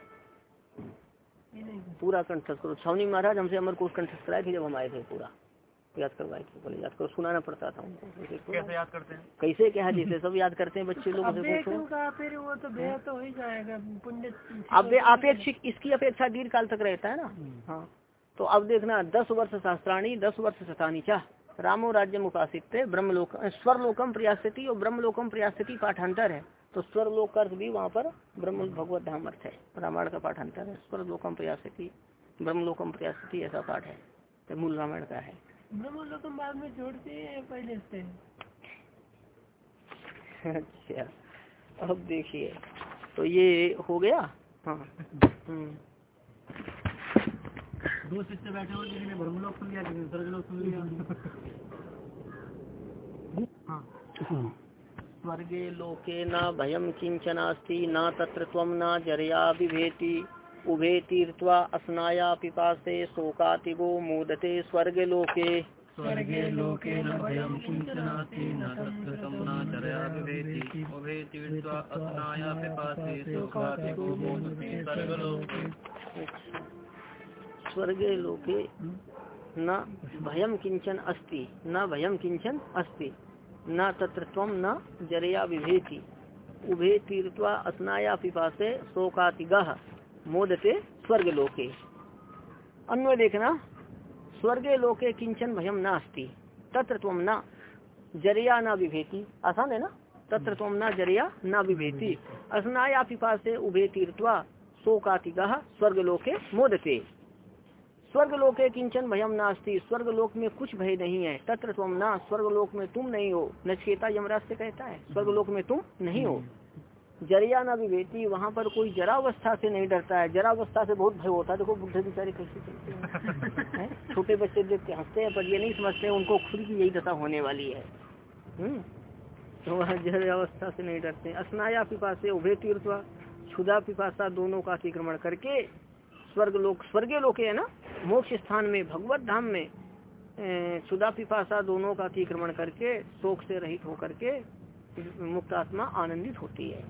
पूरा कंठस्थ करो। छावनी महाराज हमसे अमर कोश कंठस्थ कराए थे जब हम आए थे पूरा। याद करवाए थे बोले याद करो सुनाना पड़ता था उनको कैसे याद करते हैं? कैसे क्या है जैसे सब याद करते हैं बच्चे लोग फिर वो तो तो हो ही जाएगा पुण्य अब अपेक्षिक इसकी अपेक्षा दीर्घ काल तक रहता है ना? हाँ। तो अब देखना दस वर्ष शास्त्राणी दस वर्ष शतानीचा रामो राज्य उपासित ब्रह्मलोक स्वरलोकम प्रयासती और ब्रह्मलोकम प्रयासती पाठांतर है। तो स्वरलोक अर्थ भी वहाँ पर ब्रह्म भगवत धाम अर्थ है। रामायण का पाठांतर है स्वरलोकम प्रयासती ब्रह्मलोकम प्रयासती ऐसा पाठ है। तो मूल रामायण का है। ब्रह्मलोकम बाद में जोड़ते हैं पहले से? अच्छा अब देखिए तो ये हो गया? हाँ। हम्म। दो शिष्य बैठे हुए किसी ने ब्रह्मलोक सुन लिया किसी ने स्वर्गलोक सुन लिया हाँ। स्वर्गे लोके न भयं किंचनास्ति न तत्र न जरया बिभेति उभे तीर्त्वा अस्नाया पिपासे शोकातिगो मोदते स्वर्गे लोके स्वर्गे लोके न भयं किञ्चनास्ति न तत्कृतं न चरया विभेति उभे तीर्त्वा अस्नाया पिपासे शोकातिगो मोदते स्वर्गलोके। स्वर्गे लोके न भयं किंचन अस्ति न भयं किंचन अस्ति। न तत्र त्वं न जरया विभेति उभे तीर्त्वा अस्नाया पिपासे शोकातिगः। मोदते स्वर्ग लोके अन्वय देखना स्वर्गे लोके किंचन भयम न अस्ति तत्र त्वम न ज़रिया न विभेति आसान है ना? तत्र त्वम न ज़रिया न विभेति अस्नाया पिपासे उभे तीर्थवा शोकातिगः स्वर्ग लोके मोदते। स्वर्ग लोके किंचन भयम नास्ति स्वर्ग लोक में कुछ भय नहीं है, तत्र तुम ना स्वर्ग लोक में तुम नहीं हो। नचकेता यमराज से कहता है स्वर्ग लोक में तुम नहीं हो। ज़रिया ना विवेती वहाँ पर कोई जरावस्था से नहीं डरता है। जरावस्था से बहुत भय होता है। देखो, बुढ़े बेचारे कैसे चलते हैं? छोटे बच्चे देख के हँसते हैं, पर ये नहीं समझते उनको खुद की यही दशा होने वाली है। हम्म? तो वह जरावस्था से नहीं डरते अस्नाया पिपासे उभे तीर्थ क्षुदा पिपासा दोनों का अतिक्रमण करके स्वर्ग लोक, स्वर्गीय लोके है ना? मोक्ष स्थान में, भगवत धाम में क्षुदा पिपासा दोनों का अतिक्रमण करके शोक से रहित होकर के मुक्त आत्मा आनंदित होती है।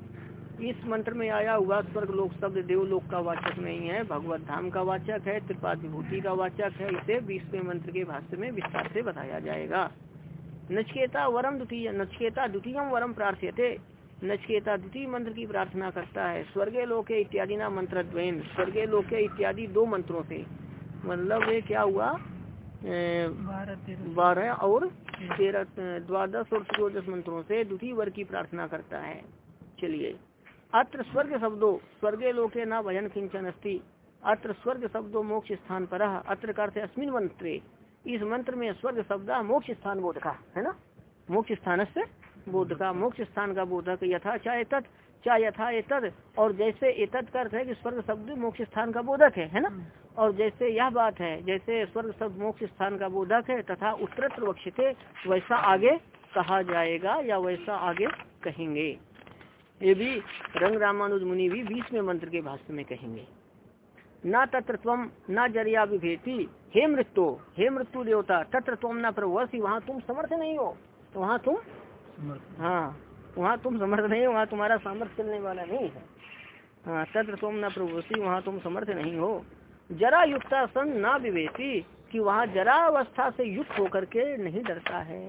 इस मंत्र में आया हुआ स्वर्ग लोक शब्द देवलोक का वाचक नहीं है भगवत धाम का वाचक है त्रिपाद विभूति का वाचक है इसे बीसवें मंत्र के भाष्य में विस्तार से बताया जाएगा। नचकेता वरम द्वितीय नचकेता द्वितीय वरम प्रार्थ्यते। नचकेता द्वितीय मंत्र की प्रार्थना करता है स्वर्गे लोके इत्यादि ना मंत्र स्वर्गे लोके इत्यादि दो मंत्रों से। मतलब ये क्या हुआ? बारह और तेरह द्वादश और त्रयोदश मंत्रों से द्वितीय वर्ग की प्रार्थना करता है। चलिए। अत्र स्वर्ग शब्दों, स्वर्गे लोके न भजन किंचन अस्ति। अत्र स्वर्ग शब्दों, मोक्ष स्थान पर अत्र करते अस्मिन मंत्रे। इस मंत्र में स्वर्ग शब्द, मोक्ष स्थान बोधका, है ना? मोक्ष स्थान से बोधका, मोक्ष स्थान का बोधक यथा चाहे तत्, चाहे यथा एतद। और जैसे एतद का अर्थ है कि स्वर्ग शब्द मोक्ष स्थान का बोधक है है ना? और जैसे यह बात है जैसे स्वर्ग सब मोक्ष स्थान का बोधक है तथा उत्तरत्र वक्षते वैसा आगे कहा जाएगा या वैसा आगे कहेंगे। ये भी रंग रामानुज मुनि भी बीसवें मंत्र के भाष्य में कहेंगे। न तत्र तम न ज़रिया विभेती हे मृत्यु हे मृत्यु देवता तत्र तुम न प्रभुसी वहाँ तुम समर्थ नहीं हो। तो वहाँ तुम हाँ वहाँ तुम समर्थ नहीं हो वहाँ तुम्हारा सामर्थ्य चलने वाला नहीं है। हाँ तत्र तुम न प्रभुसी वहाँ तुम समर्थ नहीं हो। जरा युक्ता सन न विवेती कि वहाँ जरा अवस्था से युक्त होकर के नहीं डरता है।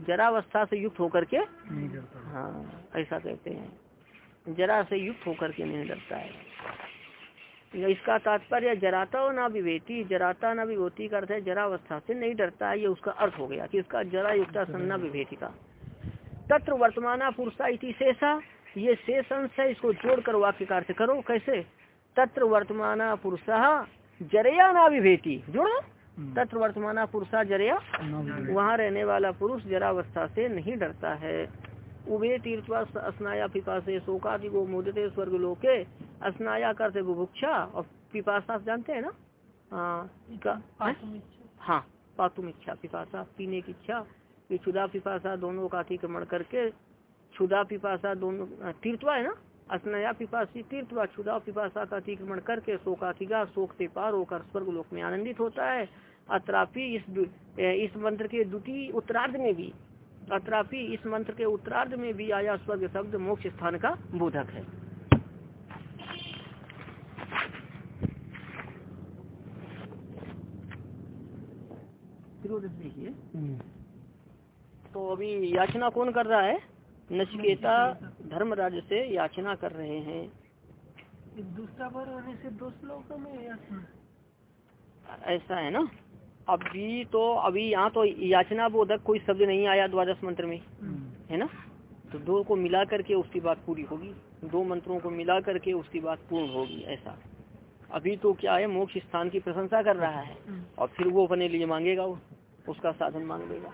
जरा अवस्था से युक्त होकर के नहीं डरता। हाँ ऐसा कहते हैं। जरा से युक्त होकर के नहीं डरता है। इसका तात्पर्य जराता और ना विवेती जराता ना विभूति का अर्थ है जरा अवस्था से नहीं डरता है ये उसका अर्थ हो गया कि इसका जरा युक्ता सन्ना विभेति का। तत्र वर्तमाना पुरुषा इति शेषा ये शेष अंश है इसको जोड़कर वाक्य का अर्थ करो। कैसे? तत्र वर्तमाना पुरुषा जरया ना विभेति जोड़ो? हम्म। तत्र वर्तमाना पुरुषा जरया। वहाँ रहने वाला पुरुष जरावस्था से नहीं डरता है। उभे तीर्थवा स्नाया पिपासे शोकादि को मोदते स्वर्ग लोके स्नाया करते बुभुक्षा। और पिपासा जानते हैं ना? हाँ हाँ? पातुम इच्छा पिपासा पीने की इच्छा। क्षुदा पिपासा दोनों का अतिक्रमण करके क्षुदा पिपासा दोनों तीर्थवा है ना? अस्नया पिपासी तीर्थ व क्षुदा पिपासा का अतिक्रमण करके शोकातिगा शोक से पार होकर स्वर्ग लोक में आनंदित होता है। अत्रापि इस इस मंत्र के द्वितीय उत्तरार्ध में भी अत्रापि इस मंत्र के उत्तरार्ध में भी आया स्वर्ग शब्द मोक्ष स्थान का बोधक है। देखिए। हम्म। तो अभी याचना कौन कर रहा है? नचकेता धर्मराज से याचना कर रहे हैं। दूसरा बार होने से दो श्लोकों में ऐसा है ना? अभी तो अभी यहाँ तो याचना बोधक कोई शब्द नहीं आया द्वादश मंत्र में हम्म। है ना? तो दो को मिला करके उसकी बात पूरी होगी दो मंत्रों को मिला करके उसकी बात पूर्ण होगी ऐसा। अभी तो क्या है मोक्ष स्थान की प्रशंसा कर रहा है हम्म। और फिर वो अपने लिए मांगेगा वो उसका साधन मांग लेगा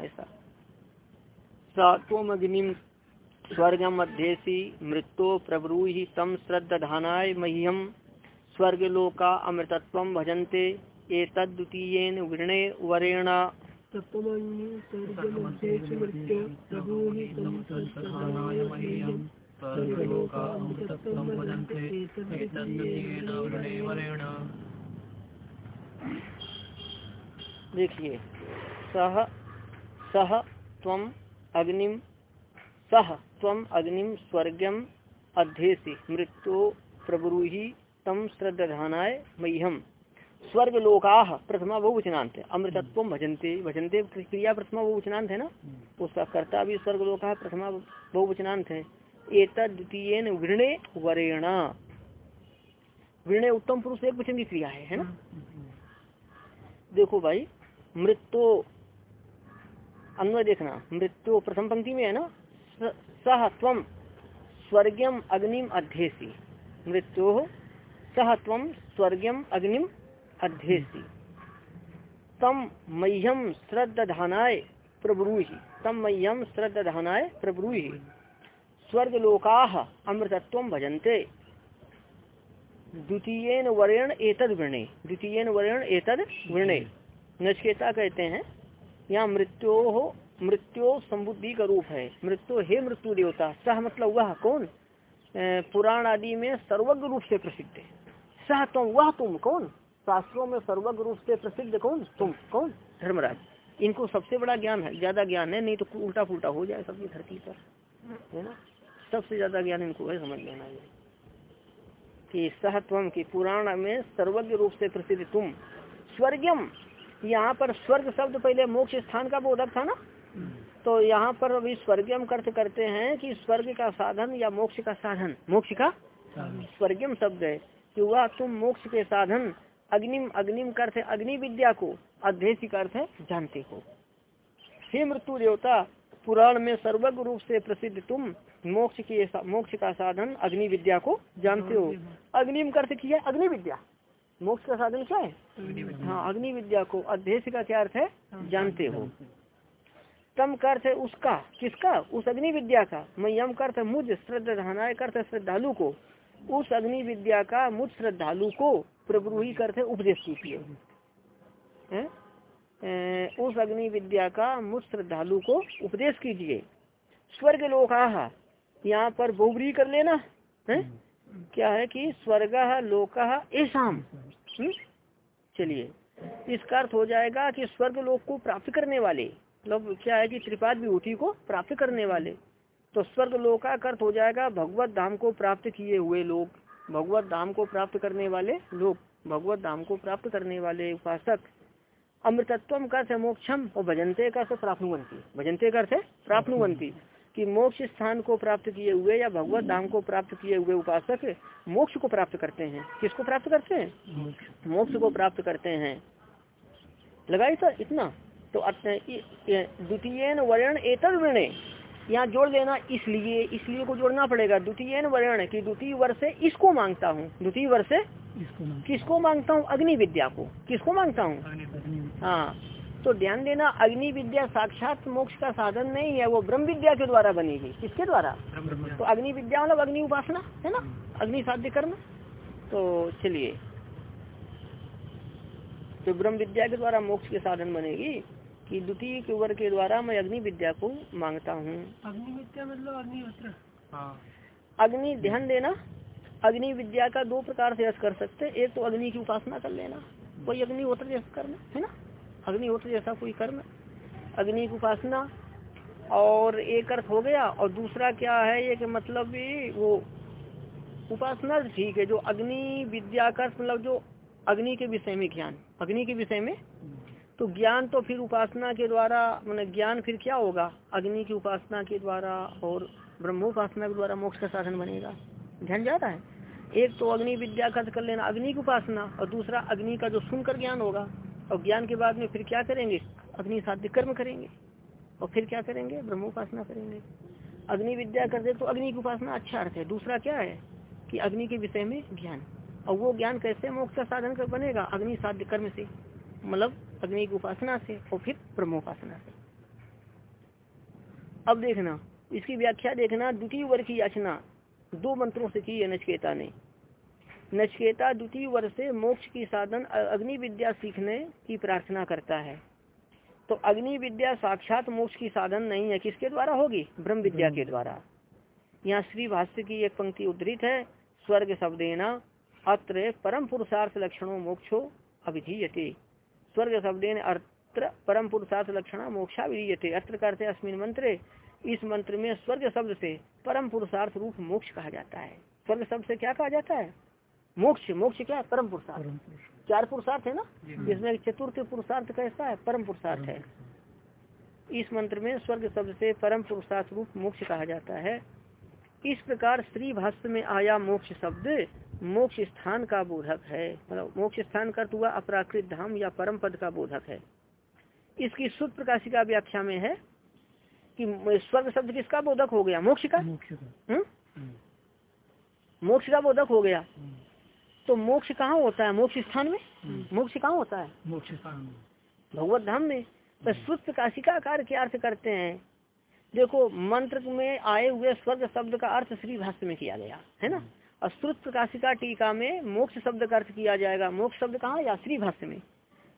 ऐसा। सात्वमग्निम स्वर्गम अध्येसी मृत्यो प्रब्रूहि तम श्रद्धानाय मह्यम स्वर्गलोका अमृतत्व भजन्ते। एतद्वितीयेन वृणे वरेण। देखिए सह सह तम अग्निम सह तम अग्निम स्वर्गम अध्येसी। मृत्यु प्रब्रूहि तम श्रद्धानाय मह्यम। स्वर्ग लोका प्रथमा बहुवचनांत अमृतत्व भजनते भजनते क्रिया प्रथमा बहुवचनांत है ना उसका कर्ता भी स्वर्ग लोका प्रथमा बहुवचनांत है एक द्वितीय वृणे वरेण। वृणे उत्तम पुरुष एक वचन की क्रिया है है ना? देखो भाई मृत्यु अन्वय देखना। मृत्यु प्रथम पंक्ति में है ना? सह तम स्वर्गम अग्निम अध्येसी। मृत्यु सह तम स्वर्गम अग्निम अध्येसी। तम मह्यम श्रद्धानाय प्रब्रूहि। तम मह्यम श्रद्धानाय प्रब्रूहि। स्वर्गलोका अमृतत्व भजन्ते। द्वितीय वरेण एतद वृणे द्वितीय वरेण एतद वृणे नचकेता कहते हैं यहाँ मृत्यु मृत्यु संबुद्धि का रूप है। मृत्यु हे मृत्यु देवता सह मतलब वह कौन? पुराण आदि में सर्वज्ञ रूप से प्रसिद्ध है। सह तुम, वह तुम कौन? शास्त्रों में सर्वज्ञ रूप से प्रसिद्ध कौन? तुम कौन? धर्मराज। इनको सबसे बड़ा ज्ञान है, ज़्यादा ज्ञान है, नहीं तो उल्टा पुल्टा हो जाए सबकी धरती पर। है ना? सबसे ज़्यादा ज्ञान इनको है, समझ लेना ये। कि सहत्वम की पुराण में सर्वज्ञ रूप से प्रसिद्ध तुम। स्वर्गम यहाँ पर स्वर्ग शब्द पहले मोक्ष स्थान का बोधक था ना? तो यहाँ पर अभी स्वर्गम अर्थ करते हैं कि स्वर्ग का साधन या मोक्ष का साधन? मोक्ष का? स्वर्गम शब्द है। कि वह तुम मोक्ष के साधन अग्निम अग्निम करते अग्नि विद्या को अध्यक्ष अर्थ है जानते हो। हे मृत्यु देवता पुराण में सर्वज्ञ रूप से प्रसिद्ध तुम मोक्ष के मोक्ष का साधन अग्नि विद्या को जानते हो। अग्निम अर्थ किया? अग्नि विद्या मोक्ष का साधन क्या है? हाँ अग्नि विद्या को अध्यक्ष का क्या अर्थ है? जानते हो। तम कर्थ है उसका। किसका? उस अग्नि विद्या का। मैं यम कर्थ मुझ श्रद्धा कर्थ श्रद्धालु को। उस अग्नि विद्या का मुझ श्रद्धालु को प्रब्रूही करते उपदेश कीजिए। उस अग्नि विद्या का मुझ श्रद्धालु को उपदेश कीजिए। स्वर्ग लोका यहाँ पर बोबरी कर लेना। है? क्या है कि स्वर्ग लोक ऐसा चलिए इसका अर्थ हो जाएगा कि स्वर्ग लोक को प्राप्त करने वाले मतलब क्या है कि त्रिपाद विभूति को प्राप्त करने वाले। तो स्वर्ग लोका अर्थ हो जाएगा भगवत धाम को प्राप्त किए हुए लोग भगवत धाम को प्राप्त करने वाले लोग भगवत धाम को प्राप्त करने वाले उपासक। अमृतत्व का से मोक्षम और भजनते का से प्राप्नुवंती भजनते का से प्राप्नुवंती कि मोक्ष स्थान को प्राप्त किए हुए या भगवत धाम को प्राप्त किए हुए उपासक मोक्ष को प्राप्त करते हैं। किसको प्राप्त करते हैं? मोक्ष को प्राप्त करते हैं। लगाई तो इतना। तो द्वितीय वर्ण एतर वर्ण यहाँ जोड़ देना इसलिए इसलिए को जोड़ना पड़ेगा। द्वितीय वर्ण की द्वितीय वर्ष से इसको माँगता हूँ। द्वितीय वर्ष से किसको माँगता हूँ? अग्नि विद्या को। किसको माँगता हूँ? हाँ। तो ध्यान देना अग्नि विद्या साक्षात मोक्ष का साधन नहीं है वो ब्रह्म विद्या के द्वारा बनेगी किसके द्वारा? तो अग्नि विद्या मतलब अग्नि उपासना है ना? अग्नि साध्य कर्म। तो चलिए। तो ब्रह्म विद्या के द्वारा मोक्ष के साधन बनेगी कि द्वितीय के वर्ग के द्वारा मैं अग्नि विद्या को माँगता हूँ। अग्नि विद्या मतलब अग्निहोत्र। हाँ। अग्नि ध्यान देना अग्नि विद्या का दो प्रकार से अर्थ कर सकते एक तो अग्नि की उपासना कर लेना कोई अग्निहोत्र कर्म है ना? अग्निहोत्र जैसा कोई कर्म, अग्नि की उपासना, और एक अर्थ हो गया, और दूसरा क्या है, ये कि मतलब वो उपासना ठीक है, जो अग्नि विद्या का मतलब जो अग्नि के विषय में ज्ञान, अग्नि के विषय में। तो ज्ञान तो फिर उपासना के द्वारा मतलब ज्ञान फिर क्या होगा? अग्नि की उपासना के द्वारा और ब्रह्मोपासना के द्वारा मोक्ष का साधन बनेगा। ध्यान जाता है? एक तो अग्नि विद्या का कर लेना, अग्नि की उपासना, और दूसरा अग्नि का जो सुनकर ज्ञान होगा। और ज्ञान के बाद में फिर क्या करेंगे? अग्नि साध्य कर्म करेंगे। और फिर क्या करेंगे? ब्रह्मोपासना करेंगे। अग्नि विद्या कर दे तो अग्नि की उपासना अच्छा अर्थ है। दूसरा क्या है? कि अग्नि के विषय में ज्ञान। और वो ज्ञान कैसे मोक्ष का साधन कर बनेगा? अग्नि साध्य कर्म से। मतलब अग्नि की उपासना से और फिर ब्रह्मोपासना से। अब देखना, इसकी व्याख्या देखना, द्वितीय वर्ग की याचना। दो मंत्रों से की है नचकेता ने। नचकेता द्वितीय वर्ष से मोक्ष की साधन अग्नि विद्या सीखने की प्रार्थना करता है। तो अग्नि विद्या साक्षात मोक्ष की साधन नहीं है। किसके द्वारा होगी? ब्रह्म विद्या के द्वारा। यहाँ श्री भाष्य की एक पंक्ति उद्धृत है स्वर्ग शब्देना अत्र परम पुरुषार्थ लक्षणों मोक्षो अभिधीयते। स्वर्ग शब्देन अत्र परम पुरुषार्थ लक्षण मोक्षा विधीयते अत्र करते अस्मिन मंत्र। इस मंत्र में स्वर्ग शब्द से परम पुरुषार्थ रूप मोक्ष कहा जाता है। स्वर्ग शब्द से क्या कहा जाता है? मोक्ष मोक्ष क्या है? परम पुरुषार्थ। चार पुरुषार्थ है ना? इसमें चतुर्थ पुरुषार्थ कैसा है? परम पुरुषार्थ है। इस मंत्र में स्वर्ग शब्द से परम पुरुषार्थ रूप मोक्ष कहा जाता है। इस प्रकार स्त्री भाष्य में आया मोक्ष शब्द मोक्ष स्थान का बोधक है। मतलब मोक्ष स्थान का हुआ अपराकृत धाम या परम पद का बोधक है। इसकी शुद्ध प्रकाशिका व्याख्या में है कि स्वर्ग शब्द किसका बोधक हो गया? मोक्ष का? हम्म? मोक्ष का बोधक हो गया। तो मोक्ष कहाँ होता है? मोक्ष स्थान में? हम्म। मोक्ष कहाँ होता है? मोक्ष स्थान में। भगवत धाम में। तो सुस्त काशिका कार्य के अर्थ करते हैं। देखो मंत्र में आए हुए स्वर्ग शब्द का अर्थ श्री भाष्य में किया गया है ना? हम्म। और श्रुत प्रकाशिका टीका में मोक्ष शब्द का अर्थ किया जाएगा। मोक्ष शब्द कहाँ या श्री भाष्य में।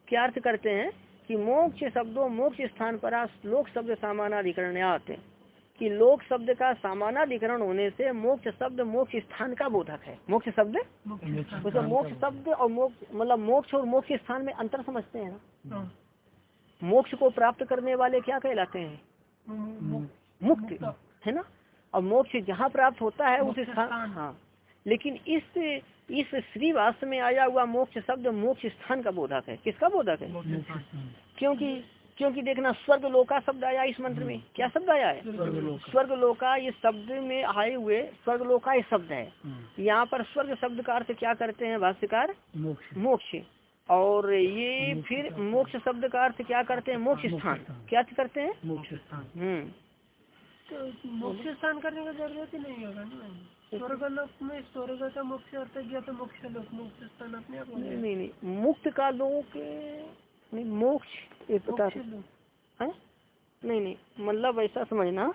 क्या अर्थ करते हैं? कि मोक्ष शब्दों मोक्ष स्थान पर लोक शब्द सामानाधिकरण आते हैं। कि लोक शब्द का सामानाधिकरण होने से मोक्ष शब्द मोक्ष स्थान का बोधक है। मोक्ष शब्द? मोक्ष शब्द और मोक्ष मतलब मोक्ष और मोक्ष स्थान में अंतर समझते हैं ना। मोक्ष को प्राप्त करने वाले क्या कहलाते हैं? मुक्त है ना? और मोक्ष जहाँ प्राप्त होता है उस स्थान स्थान। हाँ। लेकिन इस इस श्रीवास में आया हुआ मोक्ष शब्द मोक्ष स्थान का बोधक है। किसका बोधक है? क्योंकि क्योंकि देखना स्वर्ग लोका शब्द आया इस मंत्र में। क्या शब्द आया? है स्वर्ग लोका ये शब्द में आए हुए स्वर्ग लोका ये शब्द है। यहाँ पर स्वर्ग शब्द का अर्थ क्या करते हैं भाष्यकार? मोक्ष। मोक्ष। और ये फिर मोक्ष शब्द का अर्थ क्या करते हैं? मोक्ष स्थान। क्या अर्थ करते हैं? मोक्ष स्थान। हम्म। तो मोक्ष स्थान करने की ज़रूरत ही नहीं होगा ना स्वर्ग लोक में स्वर्ग का मोक्ष अर्थ किया तो मोक्ष लोक मोक्ष स्थान अपने आप। नहीं नहीं मुक्त का लोक नहीं मोक्ष ये पता मोक्ष है? नहीं नहीं मतलब ऐसा समझना।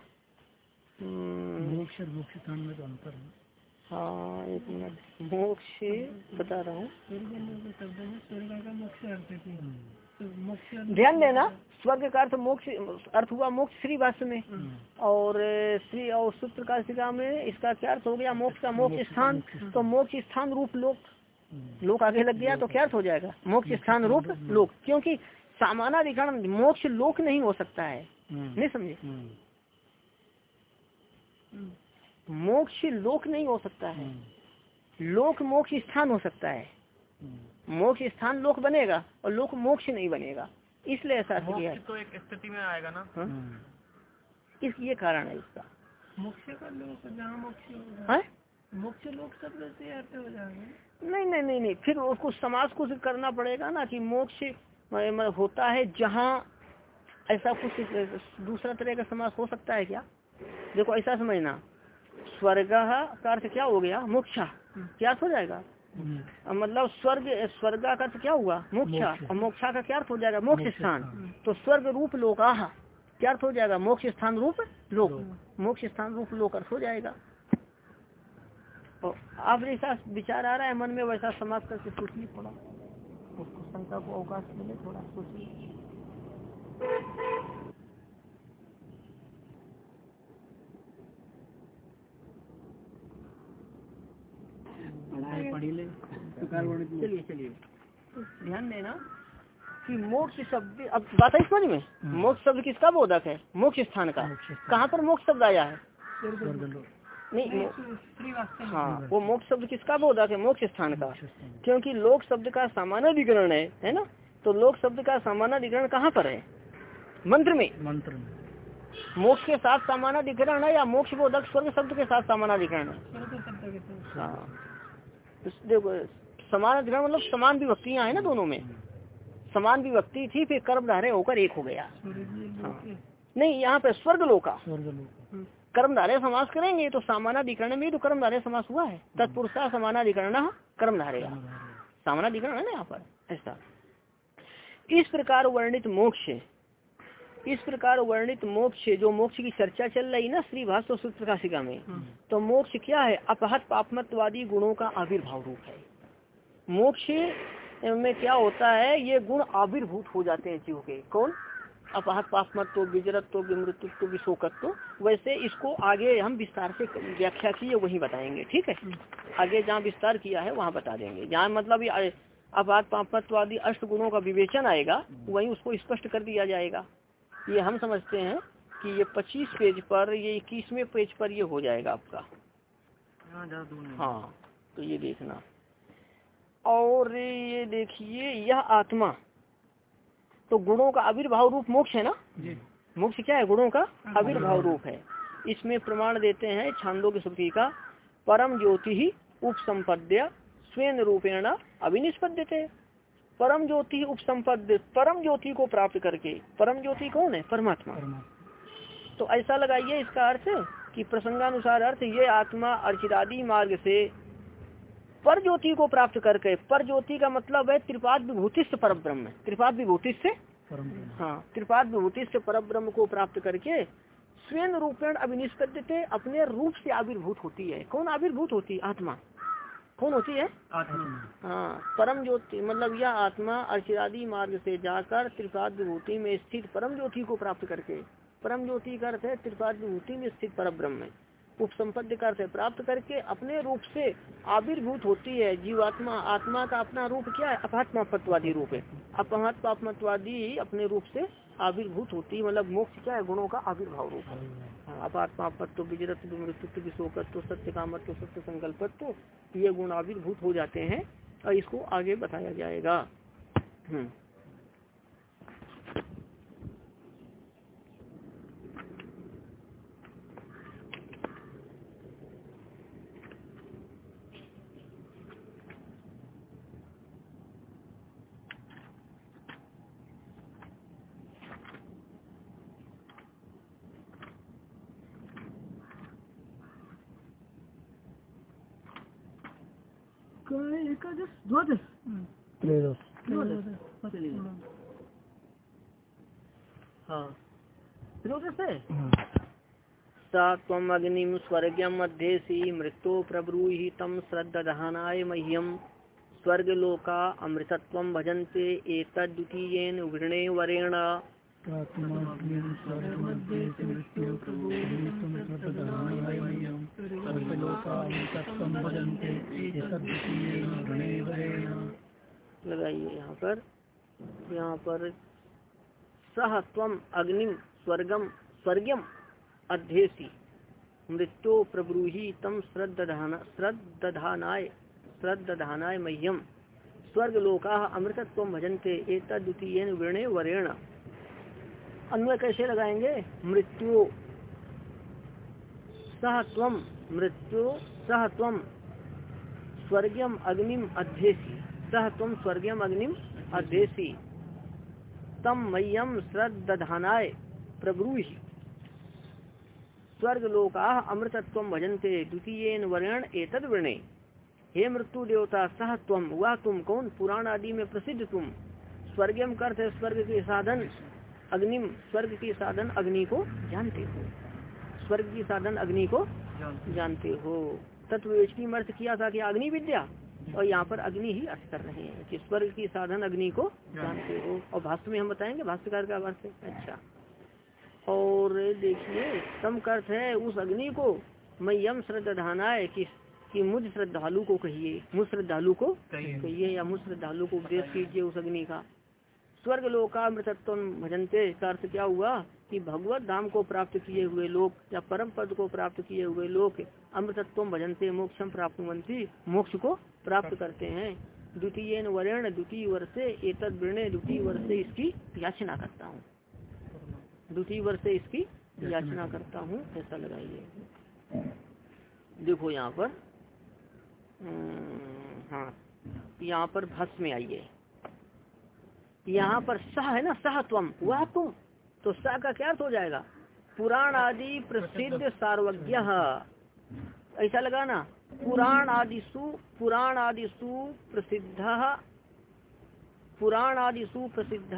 हम्म, मोक्ष और मोक्ष स्थान में तो अंतर है। हाँ एक मिनट। मोक्ष बता रहा हूँ। तो मोक्ष ध्यान देना स्वर्ग का अर्थ मोक्ष अर्थ हुआ मोक्ष श्री भाष्य में। और श्री और सूत्र का शिका में इसका क्या अर्थ हो गया? मोक्ष का मोक्ष स्थान। तो मोक्ष स्थान रूप लोक। लोक आगे लग गया तो क्या अर्थ हो जाएगा? मोक्ष स्थान रूप लोक। क्योंकि सामानाधिकरण मोक्ष लोक नहीं हो सकता है। नहीं समझे? मोक्ष लोक नहीं हो सकता है। लोक मोक्ष स्थान हो सकता है। मोक्ष स्थान लोक बनेगा और लोक मोक्ष नहीं बनेगा। इसलिए ऐसा किया तो एक स्थिति में आएगा ना? हाँ? इस ये कारण है इसका। मोक्ष का लोक जहाँ मोक्ष मोक्ष लोक शब्द से अर्थ हो जाएगा। नहीं नहीं नहीं नहीं फिर उसको समाज को करना पड़ेगा ना कि मोक्ष होता है जहाँ ऐसा कुछ दूसरा तरह का समास हो सकता है क्या? देखो ऐसा समझना। स्वर्ग का अर्थ क्या हो गया? मोक्ष। क्या हो जाएगा? मतलब स्वर्ग स्वर्ग का अर्थ क्या हुआ? मोक्षा। और मोक्षा का क्या अर्थ हो जाएगा? मोक्ष स्थान। स्थान। तो स्वर्ग रूप लोकाह क्या अर्थ हो जाएगा? मोक्ष स्थान रूप लोक। मोक्ष स्थान रूप लोक अर्थ हो जाएगा। और आप जैसा विचार आ रहा है मन में वैसा समाप्त करके सोचिए थोड़ा। उसको शंका को अवकाश मिले थोड़ा सोचिए। चलिए चलिए। ध्यान देना कि मोक्ष शब्द अब बात है समझ में? मोक्ष शब्द किसका बोधक है? मोक्ष स्थान का। कहाँ पर मोक्ष शब्द आया है? नहीं हाँ वो मोक्ष शब्द किसका बोधक है? मोक्ष स्थान का। क्योंकि लोक शब्द का सामानाधिकरण है है ना? तो लोक शब्द का सामानाधिकरण कहाँ पर है? मंत्र में। मंत्र में। मोक्ष के साथ सामानाधिकरण है या मोक्ष बोधक स्वर्ग शब्द के साथ सामानाधिकरण है। हाँ। तो देखो समान अधिकरण मतलब समान विभक्तियाँ है ना दोनों में। समान विभक्ति थी फिर कर्म धारे होकर एक हो गया। है। नहीं यहाँ पे स्वर्ग लोका स्वर्ग लोक कर्मधारे समास करेंगे तो सामानाधिकरण में तो कर्मधारे समास हुआ है। तत्पुरुषा समानाधिकरण कर्मधारे सामानाधिकरण है ना यहाँ पर? ऐसा। इस प्रकार वर्णित मोक्ष। इस प्रकार वर्णित मोक्ष, जो मोक्ष की चर्चा चल रही है ना श्री भाष्य सूत्र काशिका में तो मोक्ष क्या है? अपहत पापमत्वादी गुणों का आविर्भाव रूप है। मोक्ष में क्या होता है? ये गुण आविर्भूत हो जाते हैं जीव के। कौन? अपहत पापमत्व विजरत्व विमृतत्व विशोकत्व वैसे इसको आगे हम विस्तार से व्याख्या किए वही बताएँगे ठीक है? आगे जहाँ विस्तार किया है वहाँ बता देंगे। जहाँ मतलब अपहत पापमत्व आदि अष्ट गुणों का विवेचन आएगा वही उसको स्पष्ट कर दिया जाएगा। ये हम समझते हैं कि ये 25 पेज पर ये इक्कीसवें पेज पर ये हो जाएगा आपका। हाँ तो ये देखना। और ये देखिए यह आत्मा तो गुणों का आविर्भाव रूप मोक्ष है ना? मोक्ष क्या है? गुणों का आविर्भाव रूप है। इसमें प्रमाण देते हैं छांदो की श्रुति का परम ज्योति ही उपसंपद्य स्वयं रूपेण अभिनिष्पद्यते परम ज्योति उपसंपद्य परम ज्योति को प्राप्त करके। परम ज्योति कौन है? परमात्मा। तो ऐसा लगाइए इसका अर्थ कि प्रसंगानुसार अर्थ ये आत्मा अर्चिरादि मार्ग से पर ज्योति को प्राप्त करके पर ज्योति का मतलब है त्रिपाद विभूतिष्ठ पर ब्रह्म त्रिपाद विभूतिष्ठ हाँ त्रिपाद विभूतिष्ठ पर ब्रह्म को प्राप्त करके स्वयं रूपेण अभिनिष्पद्यते अपने रूप से आविर्भूत होती है। कौन आविर्भूत होती है? आत्मा। कौन होती है? हाँ परम ज्योति मतलब यह आत्मा अर्चिरादि मार्ग से जाकर त्रिपाद विभूति में स्थित परम ज्योति को प्राप्त करके। परम ज्योति का अर्थ है त्रिपाद विभूति में स्थित पर ब्रह्म उपसंपद्य का अर्थ प्राप्त करके अपने रूप से आविर्भूत होती है। जीवात्मा आत्मा का अपना रूप क्या है? अपहत्मापत्वादी रूप है। अपहत्मापत्वादी अपने रूप से आविर्भूत होती है। मतलब मोक्ष क्या है? गुणों का आविर्भाव रूप है। हाँ, अपात्मा पत्व विजरत मृत्युत्व विशोकत्व सत्य कामत्व सत्य संकल्पत्व ये गुण आविर्भूत हो जाते हैं। और इसको आगे बताया जाएगा। हम्म। द्वादश हाँ त्रयोदश है। सा त्वम अग्निम स्वर्गम मध्येसी मृत्यु प्रब्रूहि तम श्रद्धानाय मह्यम स्वर्गलोका अमृतत्व भजन्ते एक वृणे वरेण। लगाइए यहाँ पर। यहाँ पर सह तम अग्निम स्वर्गम स्वर्गम अध्येसी मृत्यु प्रब्रूहि तम श्रद्धाना श्रद्धानाय श्रद्धानाय मह्यम स्वर्गलोका अमृतत्व भजन्ते एक द्वितीय वृणे वरेण अन्वय कैसे लगाएँगे? मृत्यु। सह तम मृत्यु। सह तम स्वर्गम अग्निम अध्येसी। सह तुम स्वर्गम अग्निम अध्येसी। तम मह्यम श्रद्धानाय प्रब्रूहि। स्वर्गलोका अमृतत्व भजन्ते द्वितीय वर्ण एतद वृणे हे मृत्यु देवता सह तुम वह तुम कौन? पुराण आदि में प्रसिद्ध तुम। स्वर्गम कर्थ स्वर्ग के साधन। अग्निम स्वर्ग की साधन अग्नि को जानते हो। स्वर्ग की साधन अग्नि को जानते। हो। तत्व अर्थ किया था कि अग्नि विद्या और यहाँ पर अग्नि ही अर्थ कर रहे हैं कि स्वर्ग की साधन अग्नि को जानते हो। और भाष्य में हम बताएँगे भाष्यकार का अर्थ अच्छा। और देखिए सम अर्थ है उस अग्नि को मैं यम श्रद्धानाए कि कि मुझ श्रद्धालु को कहिए मुझ श्रद्धालु को कहिए या मुझ श्रद्धालु को उपदेश कीजिए उस अग्नि का। स्वर्ग लोकामृतत्व भजनते अर्थ क्या हुआ कि भगवत धाम को प्राप्त किए हुए लोग या परम पद को प्राप्त किए हुए लोग अमृतत्व भजनते मोक्षम प्राप्त मोक्ष को प्राप्त करते हैं। द्वितीय वर्ण द्वितीय वर्षे एतद वृणे द्वितीय वर्ष इसकी याचना करता हूँ। द्वितीय वर्ष इसकी याचना करता हूँ, ऐसा लगाइए। देखो यहाँ पर हाँ यहाँ पर भस्म आइए। यहाँ पर सह है ना सह तुम वह तुम? तो सह का क्या अर्थ हो जाएगा? पुराण आदि प्रसिद्ध सार्वज्ञ। ऐसा लगा ना? पुराण आदिशु पुराण आदिशु प्रसिद्ध। पुराण आदिशु प्रसिद्ध।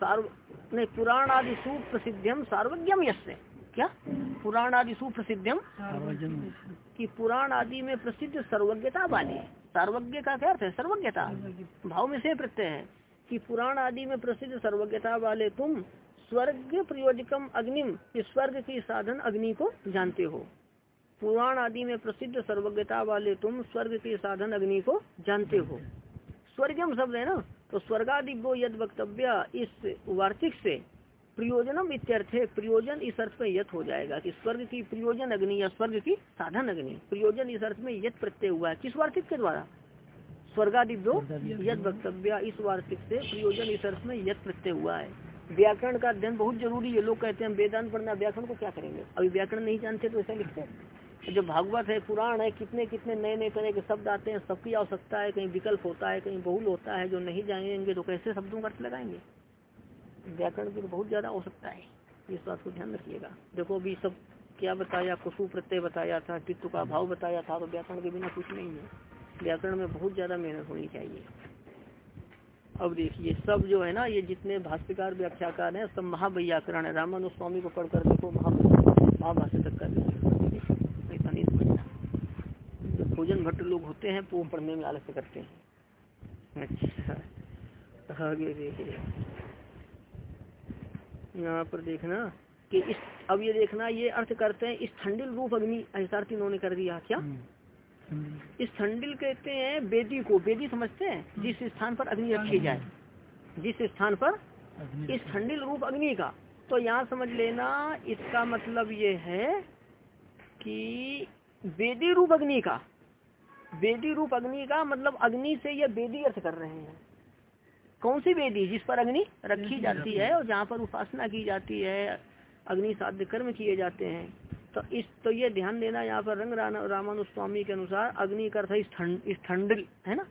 सार्व नहीं पुराण आदिशु प्रसिद्धम सार्वज्ञम यश क्या? पुराण आदिशु प्रसिद्धम कि पुराण आदि में प्रसिद्ध सर्वज्ञता वाले। सर्वज्ञ का क्या अर्थ है? सर्वज्ञता। भाव में से प्रत्यय है। कि पुराण आदि में प्रसिद्ध सर्वज्ञता वाले तुम स्वर्ग प्रयोजकम अग्निम स्वर्ग की साधन अग्नि को जानते हो। पुराण आदि में प्रसिद्ध सर्वज्ञता वाले तुम स्वर्ग के साधन अग्नि को जानते हो। स्वर्गम शब्द है ना? तो स्वर्गादि वो यद वक्तव्य, इस वार्तिक से प्रयोजनम इत्यर्थ, प्रयोजन इस अर्थ में यथ हो जाएगा कि स्वर्ग की प्रयोजन अग्नि या स्वर्ग की साधन अग्नि। प्रयोजन इस अर्थ में यथ प्रत्यय हुआ है। किस वार्तिक के द्वारा? स्वर्गादिव्यो यद वक्तव्य इस वार्षिक से प्रयोजन इस अर्थ में यथ प्रत्यय हुआ है। व्याकरण का अध्ययन बहुत ज़रूरी है लोग कहते हैं वेदांत पढ़ना व्याकरण को क्या करेंगे? अभी व्याकरण नहीं जानते तो ऐसा लिखते हैं। जो भागवत है पुराण है कितने कितने नए नए तरह के शब्द आते हैं सबकी आवश्यकता है कहीं विकल्प होता है कहीं बहुल होता है जो नहीं जानेंगे तो कैसे शब्दों का अर्थ लगाएँगे? व्याकरण की तो बहुत ज़्यादा आवश्यकता है इस बात को ध्यान रखिएगा। देखो अभी सब क्या बताया कुसु प्रत्यय बताया था चित्त का भाव बताया था तो व्याकरण के बिना कुछ नहीं है। व्याकरण में बहुत ज़्यादा मेहनत होनी चाहिए। अब देखिए, सब जो है ना, ये जितने भाष्यकार, व्याख्याकार हैं, सब महाव्याकरण है। रामानु स्वामी को पढ़कर देखो महाभाष्य तक कर भोजन भट्ट लोग होते हैं, वो पढ़ने में आलस्य करते हैं। अच्छा। आगे देखिए। यहाँ पर देखना कि इस अब ये देखना, ये अर्थ करते हैं, इस ठंडिल रूप अग्नि, ऐसा इन्होंने कर दिया, क्या? इस ठंडिल कहते हैं बेदी को बेदी समझते हैं? जिस स्थान पर अग्नि रखी जाए। जिस स्थान पर? इस ठंडिल रूप अग्नि का। तो यहाँ समझ लेना इसका मतलब ये है कि वेदी रूप अग्नि का। वेदी रूप अग्नि का मतलब अग्नि से यह वेदी अर्थ कर रहे हैं। कौन सी वेदी जिस पर अग्नि रखी जाती है और जहाँ पर उपासना की जाती है अग्नि साध्य कर्म किए जाते हैं। तो इस तो ये ध्यान देना यहाँ पर रंग रामानु स्वामी के अनुसार अग्नि का अर्थ इस ठंड है ना?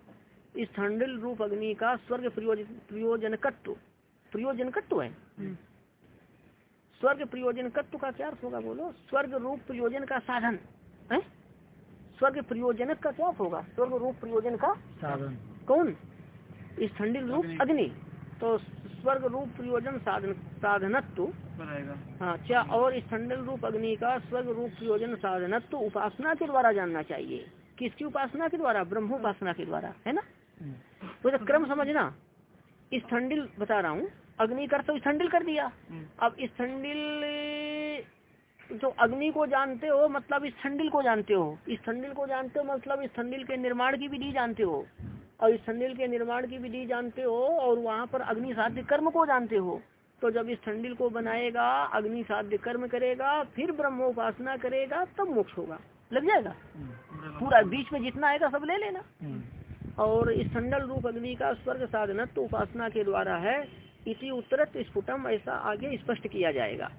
इस ठंडिल रूप अग्नि का स्वर्ग प्रयोजन प्रयोजनकत्व प्रयोजनकत्व है। हम्म। स्वर्ग प्रयोजनकत्व का क्या अर्थ होगा बोलो? स्वर्ग रूप प्रयोजन का साधन है? स्वर्ग प्रयोजनक का क्या होगा? स्वर्ग रूप प्रयोजन का साधन। कौन? इस ठंडिल रूप अग्नि। तो स्वर्ग रूप प्रयोजन साधन साधनत्व हाँ क्या और इस ठंडल रूप अग्नि का स्वर्ग रूप प्रयोजन साधनत्व उपासना के द्वारा जानना चाहिए। किसकी उपासना के द्वारा? ब्रह्मोपासना के द्वारा है ना? तो क्रम समझना। इस ठंडिल बता रहा हूँ अग्नि कर तो ठंडिल कर दिया। अब इस ठंडिल जो अग्नि को जानते हो मतलब इस ठंडिल को जानते हो। इस ठंडिल को जानते हो मतलब इस ठंडिल के निर्माण की विधि जानते हो। और इस ठंडिल के निर्माण की विधि जानते हो और वहाँ पर अग्नि साध्य कर्म को जानते हो। तो जब इस ठंडिल को बनाएगा, अग्नि साध्य कर्म करेगा, फिर ब्रह्मोपासना करेगा, तब मोक्ष होगा। लग जाएगा? पूरा बीच में जितना आएगा, सब ले लेना। और इस ठंडल रूप अग्नि का स्वर्ग साधन तो उपासना के द्वारा है, इसी उत्तरत स्फुटम ऐसा आगे स्पष्ट किया जाएगा।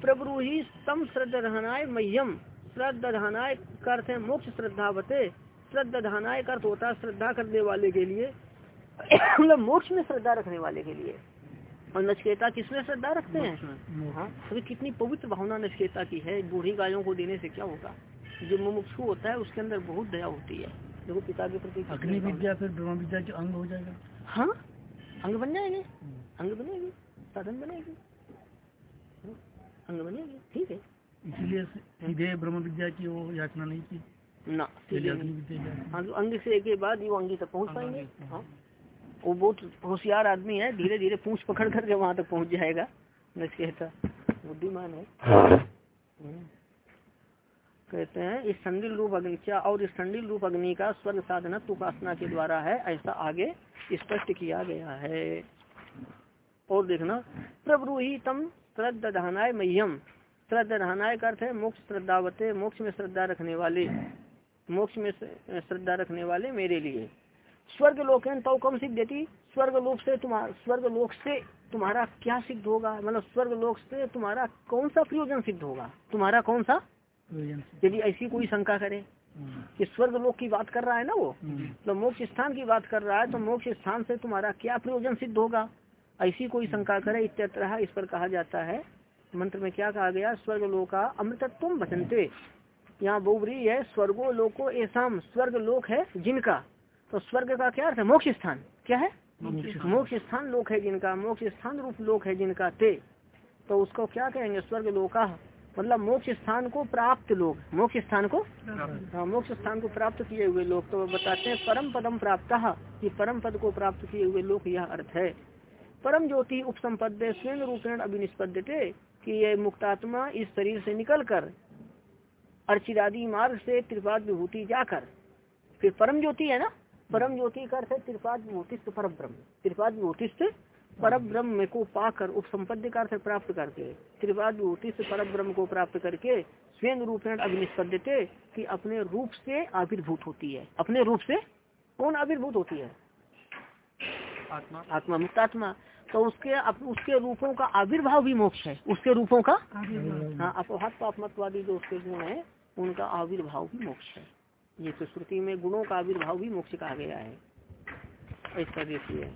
प्रब्रूही तम श्रद्धानाय मह्यम श्रद्धानाय अर्थ है मोक्ष श्रद्धावते श्रद्धानाय अर्थ होता श्रद्धा करने वाले के लिए। मतलब मोक्ष में श्रद्धा रखने वाले के लिए। और नचकेता किसमें श्रद्धा रखते हैं? हाँ अभी कितनी पवित्र भावना नचकेता की है बूढ़ी गायों को देने से क्या होगा जो मुमुक्षु होता है उसके अंदर बहुत दया होती है। देखो पिता के प्रति अग्नि विद्या फिर ब्रह्म विद्या के अंग हो जाएगा। हाँ अंग बन जाएँगे। अंग बनेगी साधन बनेगी। अंग बनेगी ठीक है। इसलिए सीधे ब्रह्म विद्या की वो याचना नहीं की। ना हाँ तो अंग से के बाद वो अंगी तक पहुँच पाएँगे। हाँ। वो बहुत होशियार आदमी है धीरे धीरे पूछ पकड़ करके वहाँ तक पहुँच जाएगा। नचकेता बुद्धिमान है। हम्म। कहते हैं इस संडिल रूप अग्नि क्या और इस संडिल रूप अग्नि का स्वर्ग साधना उपासना के द्वारा है ऐसा आगे स्पष्ट किया गया है। और देखना प्रभ्रूही तम श्रद्धानाय मह्यम। श्रद्धानाय का अर्थ है मोक्ष श्रद्धावते मोक्ष में श्रद्धा रखने वाले मोक्ष में श्रद्धा रखने वाले मेरे लिए। स्वर्ग लोक है तो कम सिद्ध देती? स्वर्ग लोक से तुम्हारा स्वर्ग लोक से तुम्हारा क्या सिद्ध होगा? मतलब स्वर्ग लोक से तुम्हारा कौन सा प्रयोजन सिद्ध होगा? तुम्हारा कौन सा? यदि ऐसी कोई शंका करे हम्म। कि स्वर्ग लोक की बात कर रहा है ना वो हम्म। तो मोक्ष स्थान की बात कर रहा है तो मोक्ष स्थान से तुम्हारा क्या प्रयोजन सिद्ध होगा? ऐसी कोई शंका करे इत्यत्र इस पर कहा जाता है। मंत्र में क्या कहा गया? स्वर्ग लोका अमृतत्व बचनते यहाँ बोबरी है स्वर्गो लोको ऐसा स्वर्ग लोक है जिनका। तो स्वर्ग का क्या अर्थ है? मोक्ष स्थान। क्या है? मोक्ष स्थान। लोक है जिनका मोक्ष स्थान रूप लोक है जिनका ते। तो उसको क्या कहेंगे? स्वर्ग लोका। मतलब मोक्ष स्थान को प्राप्त लोग मोक्ष स्थान को? हाँ मोक्ष स्थान को प्राप्त किए हुए लोग तो बताते हैं परम पदम प्राप्त। कि परम पद को प्राप्त किए हुए लोग यह अर्थ है। परम ज्योति उपसंपद स्वयं रूपेण अभिनिष्पद्यते कि ये मुक्तात्मा इस शरीर से निकल कर अर्चिरादि मार्ग से त्रिपाद विभूति जाकर। फिर परम ज्योति है ना? परम ज्योति का अर्थ है त्रिपाद विभूतिस्त पर ब्रह्म त्रिपाद विभूतिस्त पर ब्रह्म को पाकर उपसंपद्य का अर्थ प्राप्त करके। त्रिपाद विभूतिस्त पर ब्रह्म को प्राप्त करके स्वयं रूपेण अभिनिष्पद्यते कि अपने रूप से आविर्भूत होती है। अपने रूप से कौन आविर्भूत होती है? आत्मा। आत्मा मुक्तात्मा तो उसके अप, उसके रूपों का आविर्भाव भी मोक्ष है। उसके रूपों का हाँ अपहत पापमतवादी जो उसके गुण है उनका आविर्भाव भी मोक्ष है। ये तो श्रुति में गुणों का आविर्भाव भी मोक्ष कहा गया है। ऐसा देखिए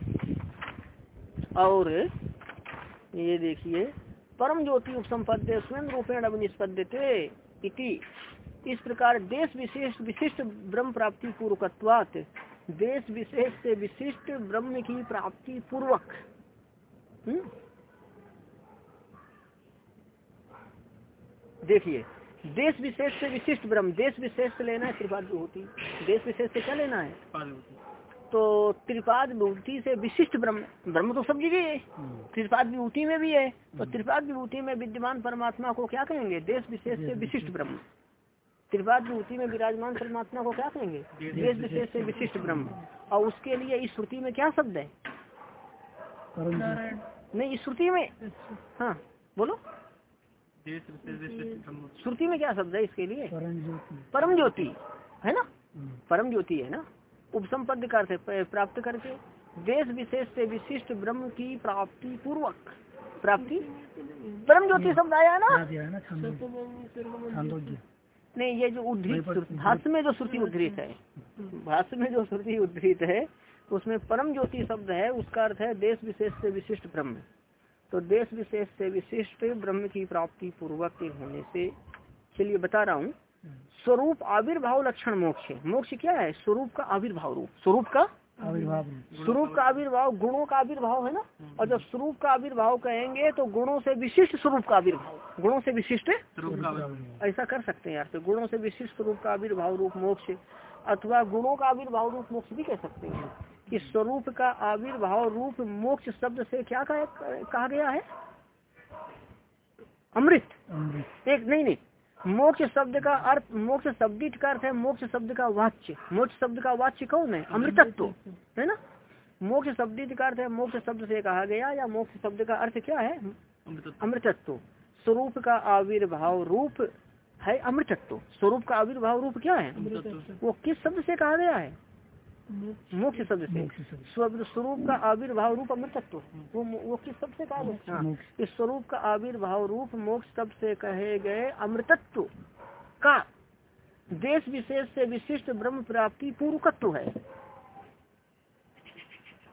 और ये देखिए, परम ज्योति उपसंपद्य, स्वयं रूपेण अवनिष्पद्यते इति। इस प्रकार देश विशेष, विशिष्ट ब्रह्म प्राप्ति पूर्वकत्वात, देश विशेष से विशिष्ट ब्रह्म की प्राप्ति पूर्वक। हम्म? देखिए देश विशेष से विशिष्ट ब्रह्म देश विशेष से लेना है त्रिपाद विभूति। देश विशेष से क्या लेना है? तो त्रिपाद विभूति से विशिष्ट ब्रह्म। ब्रह्म तो सब जगह है। हम्म। त्रिपाद विभूति में भी है। तो हम्म। त्रिपाद विभूति में विद्यमान परमात्मा को क्या कहेंगे? देश विशेष से विशिष्ट ब्रह्म। त्रिपाद विभूति में विराजमान परमात्मा को क्या कहेंगे? देश विशेष से विशिष्ट ब्रह्म। और उसके लिए इस श्रुति में क्या शब्द है? नहीं इस श्रुति में। हाँ बोलो देश विशेष विशिष्ट ब्रह्म श्रुति में क्या शब्द है इसके लिए? परम ज्योति है ना? हम्म। परम ज्योति है ना? उपसंपद का अर्थ प्राप्त करके देश विशेष से विशिष्ट ब्रह्म की प्राप्ति पूर्वक। प्राप्ति? परम ज्योति शब्द आया ना? नहीं ये जो उद्धृत भाष्य में जो श्रुति उद्धृत है भाष्य में जो श्रुति उद्धृत है उसमें परम ज्योति शब्द है उसका अर्थ है देश विशेष से विशिष्ट ब्रह्म। तो देश विशेष से विशिष्ट ब्रह्म की प्राप्ति पूर्वक के होने से चलिए बता रहा हूँ स्वरूप आविर्भाव लक्षण मोक्ष मोक्ष क्या है? स्वरूप का आविर्भाव रूप। स्वरूप का? आविर्भाव स्वरूप का आविर्भाव गुणों का आविर्भाव है ना? और जब स्वरूप का आविर्भाव कहेंगे तो गुणों से विशिष्ट स्वरूप का आविर्भाव। गुणों से विशिष्ट? का ऐसा कर सकते हैं यार। तो गुणों से विशिष्ट स्वरूप का आविर्भाव रूप मोक्ष अथवा गुणों का आविर्भाव रूप मोक्ष भी कह सकते हैं। कि स्वरूप का आविर्भाव रूप मोक्ष शब्द से क्या कहा, कहा गया है? अमृत। अमृत। एक नहीं नहीं। मोक्ष शब्द का अर्थ मोक्ष शब्दित का अर्थ है मोक्ष शब्द का वाच्य। मोक्ष शब्द का वाच्य कौन है? अमृतत्व। है ना? मोक्ष शब्दित का अर्थ है मोक्ष शब्द से कहा गया या मोक्ष शब्द का अर्थ क्या है? अमृतत्व। स्वरूप का आविर्भाव रूप है अमृतत्व। स्वरूप का आविर्भाव रूप क्या है? वो किस शब्द से कहा गया है? मोक्ष शब्द से। शब्द। स्वरूप का आविर्भाव रूप अमृतत्व वो वो किस शब्द से कहा गया? हाँ। इस स्वरूप का आविर्भाव रूप मोक्ष शब्द से कहे गए अमृतत्व का देश विशेष से विशिष्ट ब्रह्म प्राप्ति पूर्वकत्व है।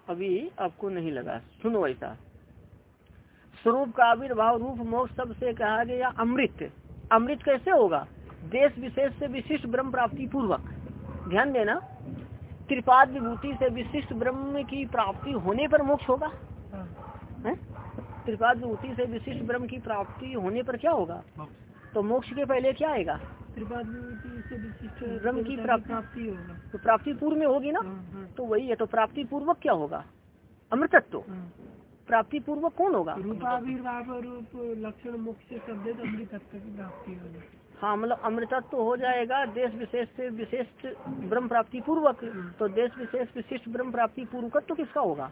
अभी आपको नहीं लगा। सुनो ऐसा। स्वरूप का आविर्भाव रूप मोक्ष शब्द से कहा गया अमृत। अमृत कैसे होगा? देश विशेष से विशिष्ट ब्रह्म प्राप्ति पूर्वक। ध्यान देना। त्रिपाद विभूति से विशिष्ट ब्रह्म की प्राप्ति होने पर मोक्ष होगा? त्रिपाद विभूति से विशिष्ट ब्रह्म की प्राप्ति होने पर क्या होगा? तो मोक्ष के पहले क्या आएगा? त्रिपाद विभूति से विशिष्ट ब्रह्म की प्राप्ति- होगा। तो प्राप्ति पूर्व में होगी ना? हाँ, हाँ, तो वही है तो प्राप्ति पूर्वक क्या होगा? अमृतत्व। हाँ। प्राप्ति पूर्वक कौन होगा? रूपाविर्भाव रूप लक्षण मुख्य शब्द अमृतत्व की प्राप्ति होगी। हाँ मतलब अमृतत्व तो हो जाएगा देश विशेष से विशिष्ट ब्रह्म प्राप्ति पूर्वक। तो देश विशेष विशिष्ट ब्रह्म प्राप्ति पूर्वकत्व किसका होगा?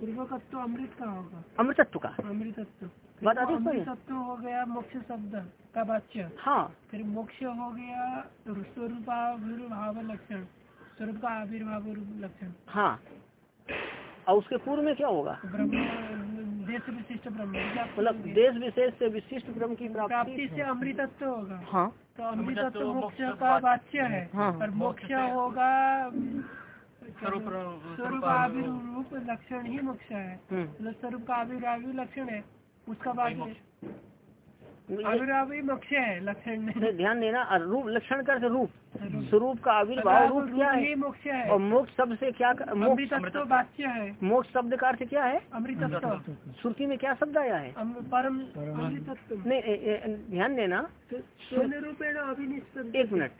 पूर्वकत्व अमृत का होगा। अमृतत्व का? अमृतत्व। बात है समझ? अमृतत्व हो गया मोक्ष शब्द का वाच्य। हाँ। फिर मोक्ष हो गया स्वरूपाविर्भाव लक्षण स्वरूप का आविर्भाव लक्षण हाँ। और उसके पूर्व में क्या होगा? ब्रह्म देश विशिष्ट ब्रह्म मतलब देश विशेष से विशिष्ट ब्रह्म की प्राप्ति से अमृतत्व होगा। हाँ। तो अमृतत्व मोक्ष का वाच्य। है। हाँ। और मोक्ष होगा स्वरूप रूप लक्षण ही मोक्ष है। हम्म। मतलब स्वरूप का आविर्भावी लक्षण है उसका वाच्य आविर्भावी मोक्ष है लक्षण ध्यान देना रूप लक्षण कर रूप। स्वरूप का आविर्भाव रूप क्या है मोक्ष है। और मोक्ष शब्द से क्या मोक्ष है। मोक्ष शब्द का अर्थ क्या है? अमृत श्रुति में क्या शब्द आया है? परम नहीं ध्यान देना। अभिनिष्पन्न एक मिनट।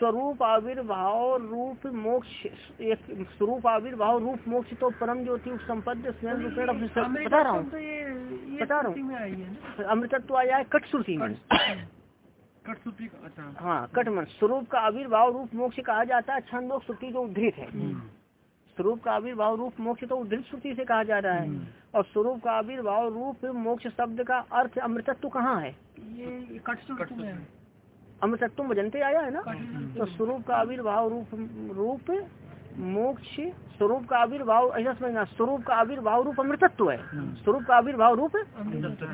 स्वरूप आविर्भाव रूप मोक्ष एक स्वरूप आविर्भाव रूप मोक्ष तो परम ज्योति संपद स्वयं रूपेण अपने सब- बता रहा हूँ। तो ये ये बता रहा हूँ। है अमृतत्व आया है कट श्रुति में अच्छा। हाँ कट मन स्वरूप का आविर्भाव रूप मोक्ष कहा जाता है छंदोक श्रुति जो उद्धृत है। स्वरूप का आविर्भाव रूप मोक्ष तो उद्धृत श्रुति से कहा जा रहा है। और स्वरूप का आविर्भाव रूप मोक्ष शब्द का अर्थ अमृतत्व कहाँ है? ये कट श्रुति में है। अमृतत्व भजनते आया है ना? तो स्वरूप का आविर्भाव रूप रूप मोक्ष स्वरूप का आविर्भाव ऐसा समझना स्वरूप का आविर्भाव रूप अमृतत्व है। स्वरूप का आविर्भाव रूप?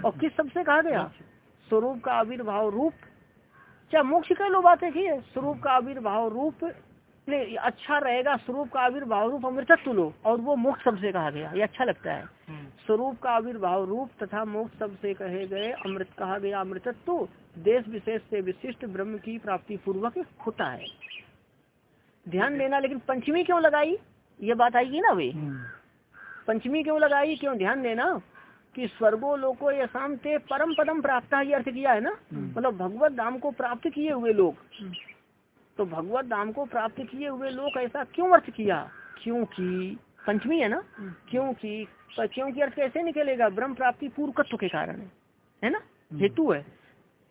और किस सबसे कहा गया? स्वरूप का आविर्भाव रूप। क्या मोक्ष का लो बात है की है स्वरूप का आविर्भाव रूप नहीं अच्छा रहेगा स्वरूप का आविर्भाव रूप अमृतत्व लो और वो मोक्ष सबसे कहा गया ये अच्छा लगता है। हम्म। स्वरूप का आविर्भाव रूप तथा मोक्ष सबसे कहे गए अमृत कहा गया अमृतत्व। देश विशेष से विशिष्ट ब्रह्म की प्राप्ति पूर्वक होता है। ध्यान देना लेकिन पंचमी क्यों लगाई? ये बात आएगी ना भाई पंचमी क्यों लगाई? क्यों? ध्यान देना कि स्वर्गो लोको यशाम ते परम पदम प्राप्त ये अर्थ किया है ना? मतलब भगवत धाम को प्राप्त किए हुए लोग। तो भगवत धाम को प्राप्त किए हुए लोग ऐसा क्यों अर्थ किया? क्योंकि पंचमी है ना? क्योंकि क्योंकि अर्थ कैसे निकलेगा? ब्रह्म प्राप्ति पूर्वकत्व के कारण है। ना? हेतु है।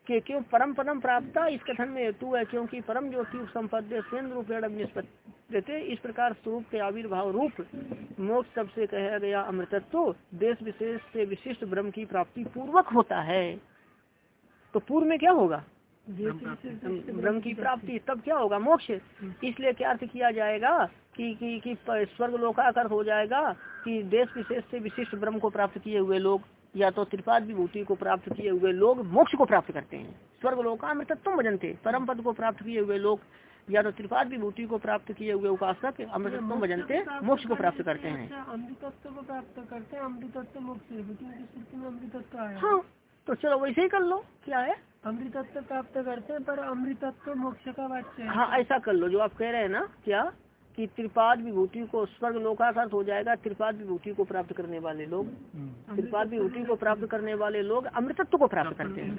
कि क्यों परम पदम प्राप्त इस कथन में हेतु है क्योंकि परम ज्योति संपद्य स्वयं रूपेण देते इस प्रकार स्वरूप के आविर्भाव रूप मोक्ष शब्द से कहा गया अमृतत्व देश विशेष से विशिष्ट ब्रह्म की प्राप्ति पूर्वक होता है। तो पूर्व में क्या होगा? ब्रह्म की प्राप्ति। तब क्या होगा? मोक्ष। इसलिए क्या अर्थ किया जाएगा? कि कि, कि स्वर्ग लोकाकर हो जाएगा कि देश विशेष से विशिष्ट ब्रह्म को प्राप्त किए हुए लोग या तो त्रिपाद विभूति को प्राप्त किए हुए लोग मोक्ष को प्राप्त करते हैं। स्वर्ग लोकामृतत्व भजनते। परम पद को प्राप्त किए हुए लोग या तो त्रिपाद विभूति को प्राप्त किए हुए उपासक अमृतत्व भजनते मोक्ष को प्राप्त करते हैं। अमृतत्व को प्राप्त करते हैं अमृतत्व मोक्ष हाँ तो चलो वैसे ही कर लो क्या है? अमृतत्व प्राप्त करते हैं पर अमृतत्व मोक्ष का वाच्य हाँ ऐसा कर लो जो आप कह रहे हैं ना क्या? कि त्रिपाद विभूति को स्वर्ग लोकार्थ हो जाएगा त्रिपाद विभूति को प्राप्त करने वाले लोग। त्रिपाद विभूति को प्राप्त करने वाले लोग अमृतत्व को प्राप्त करते हैं।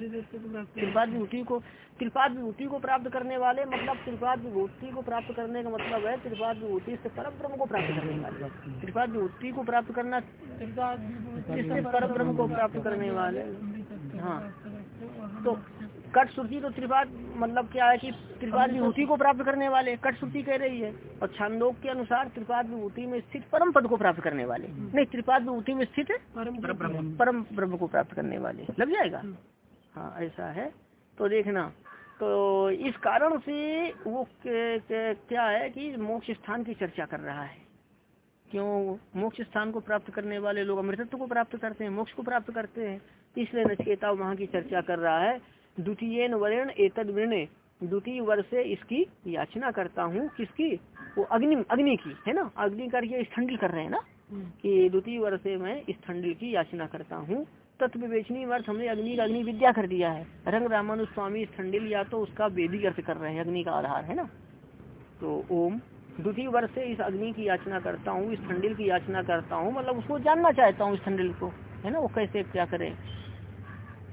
त्रिपाद विभूति को त्रिपाद विभूति को प्राप्त करने वाले मतलब त्रिपाद विभूति को प्राप्त करने का मतलब है त्रिपाद विभूति से पर ब्रह्म को प्राप्त करने वाले। त्रिपाद विभूति को प्राप्त करना इससे पर ब्रह्म को प्राप्त करने वाले। हाँ। तो कट श्रुति तो त्रिपाद मतलब क्या है कि त्रिपाद विभूति को प्राप्त करने वाले कट श्रुति कह रही है। और छांदोग के अनुसार त्रिपाद विभूति में स्थित परम पद को प्राप्त करने वाले। नहीं त्रिपाद विभूति में स्थित परम ब्रह्म। को प्राप्त करने वाले। लग जाएगा? हाँ ऐसा है। तो देखना तो इस कारण से वो क्या है कि मोक्ष स्थान की चर्चा कर रहा है। क्यों? मोक्ष स्थान को प्राप्त करने वाले लोग अमृतत्व को प्राप्त करते हैं मोक्ष को प्राप्त करते हैं। इसलिए नचकेता वहाँ की चर्चा कर रहा है। द्वितीय वर्ण एतद वर्ण द्वितीय वर्ष से इसकी याचना करता हूँ। किसकी? वो अग्नि अग्नि की है ना? अग्नि करके स्थंडिल कर रहे हैं ना? कि द्वितीय वर्ष से मैं स्थंडिल की याचना करता हूँ। तत्व विवेचनी वर्ष हमने अग्नि का अग्नि विद्या कर दिया है। रंग रामानु स्वामी स्थंडिल या तो उसका वेदी अर्थ कर रहे हैं अग्नि का आधार है ना? तो ओम द्वितीय वर्ष से इस अग्नि की याचना करता हूँ इस ठंडिल की याचना करता हूँ। मतलब उसको जानना चाहता हूँ इस ठंडिल को है ना? वो कैसे क्या करें?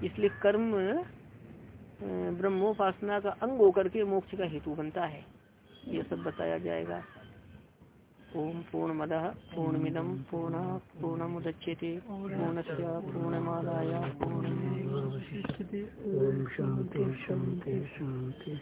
इसलिए कर्म ब्रह्मोपासना का अंग होकर के मोक्ष का हेतु बनता है। ये सब बताया जाएगा। ओम पूर्ण मद पूर्ण पूर्ण मुदच्यते पूर्णस्य पूर्णमादाय। पूर्ण शांति शांति शांति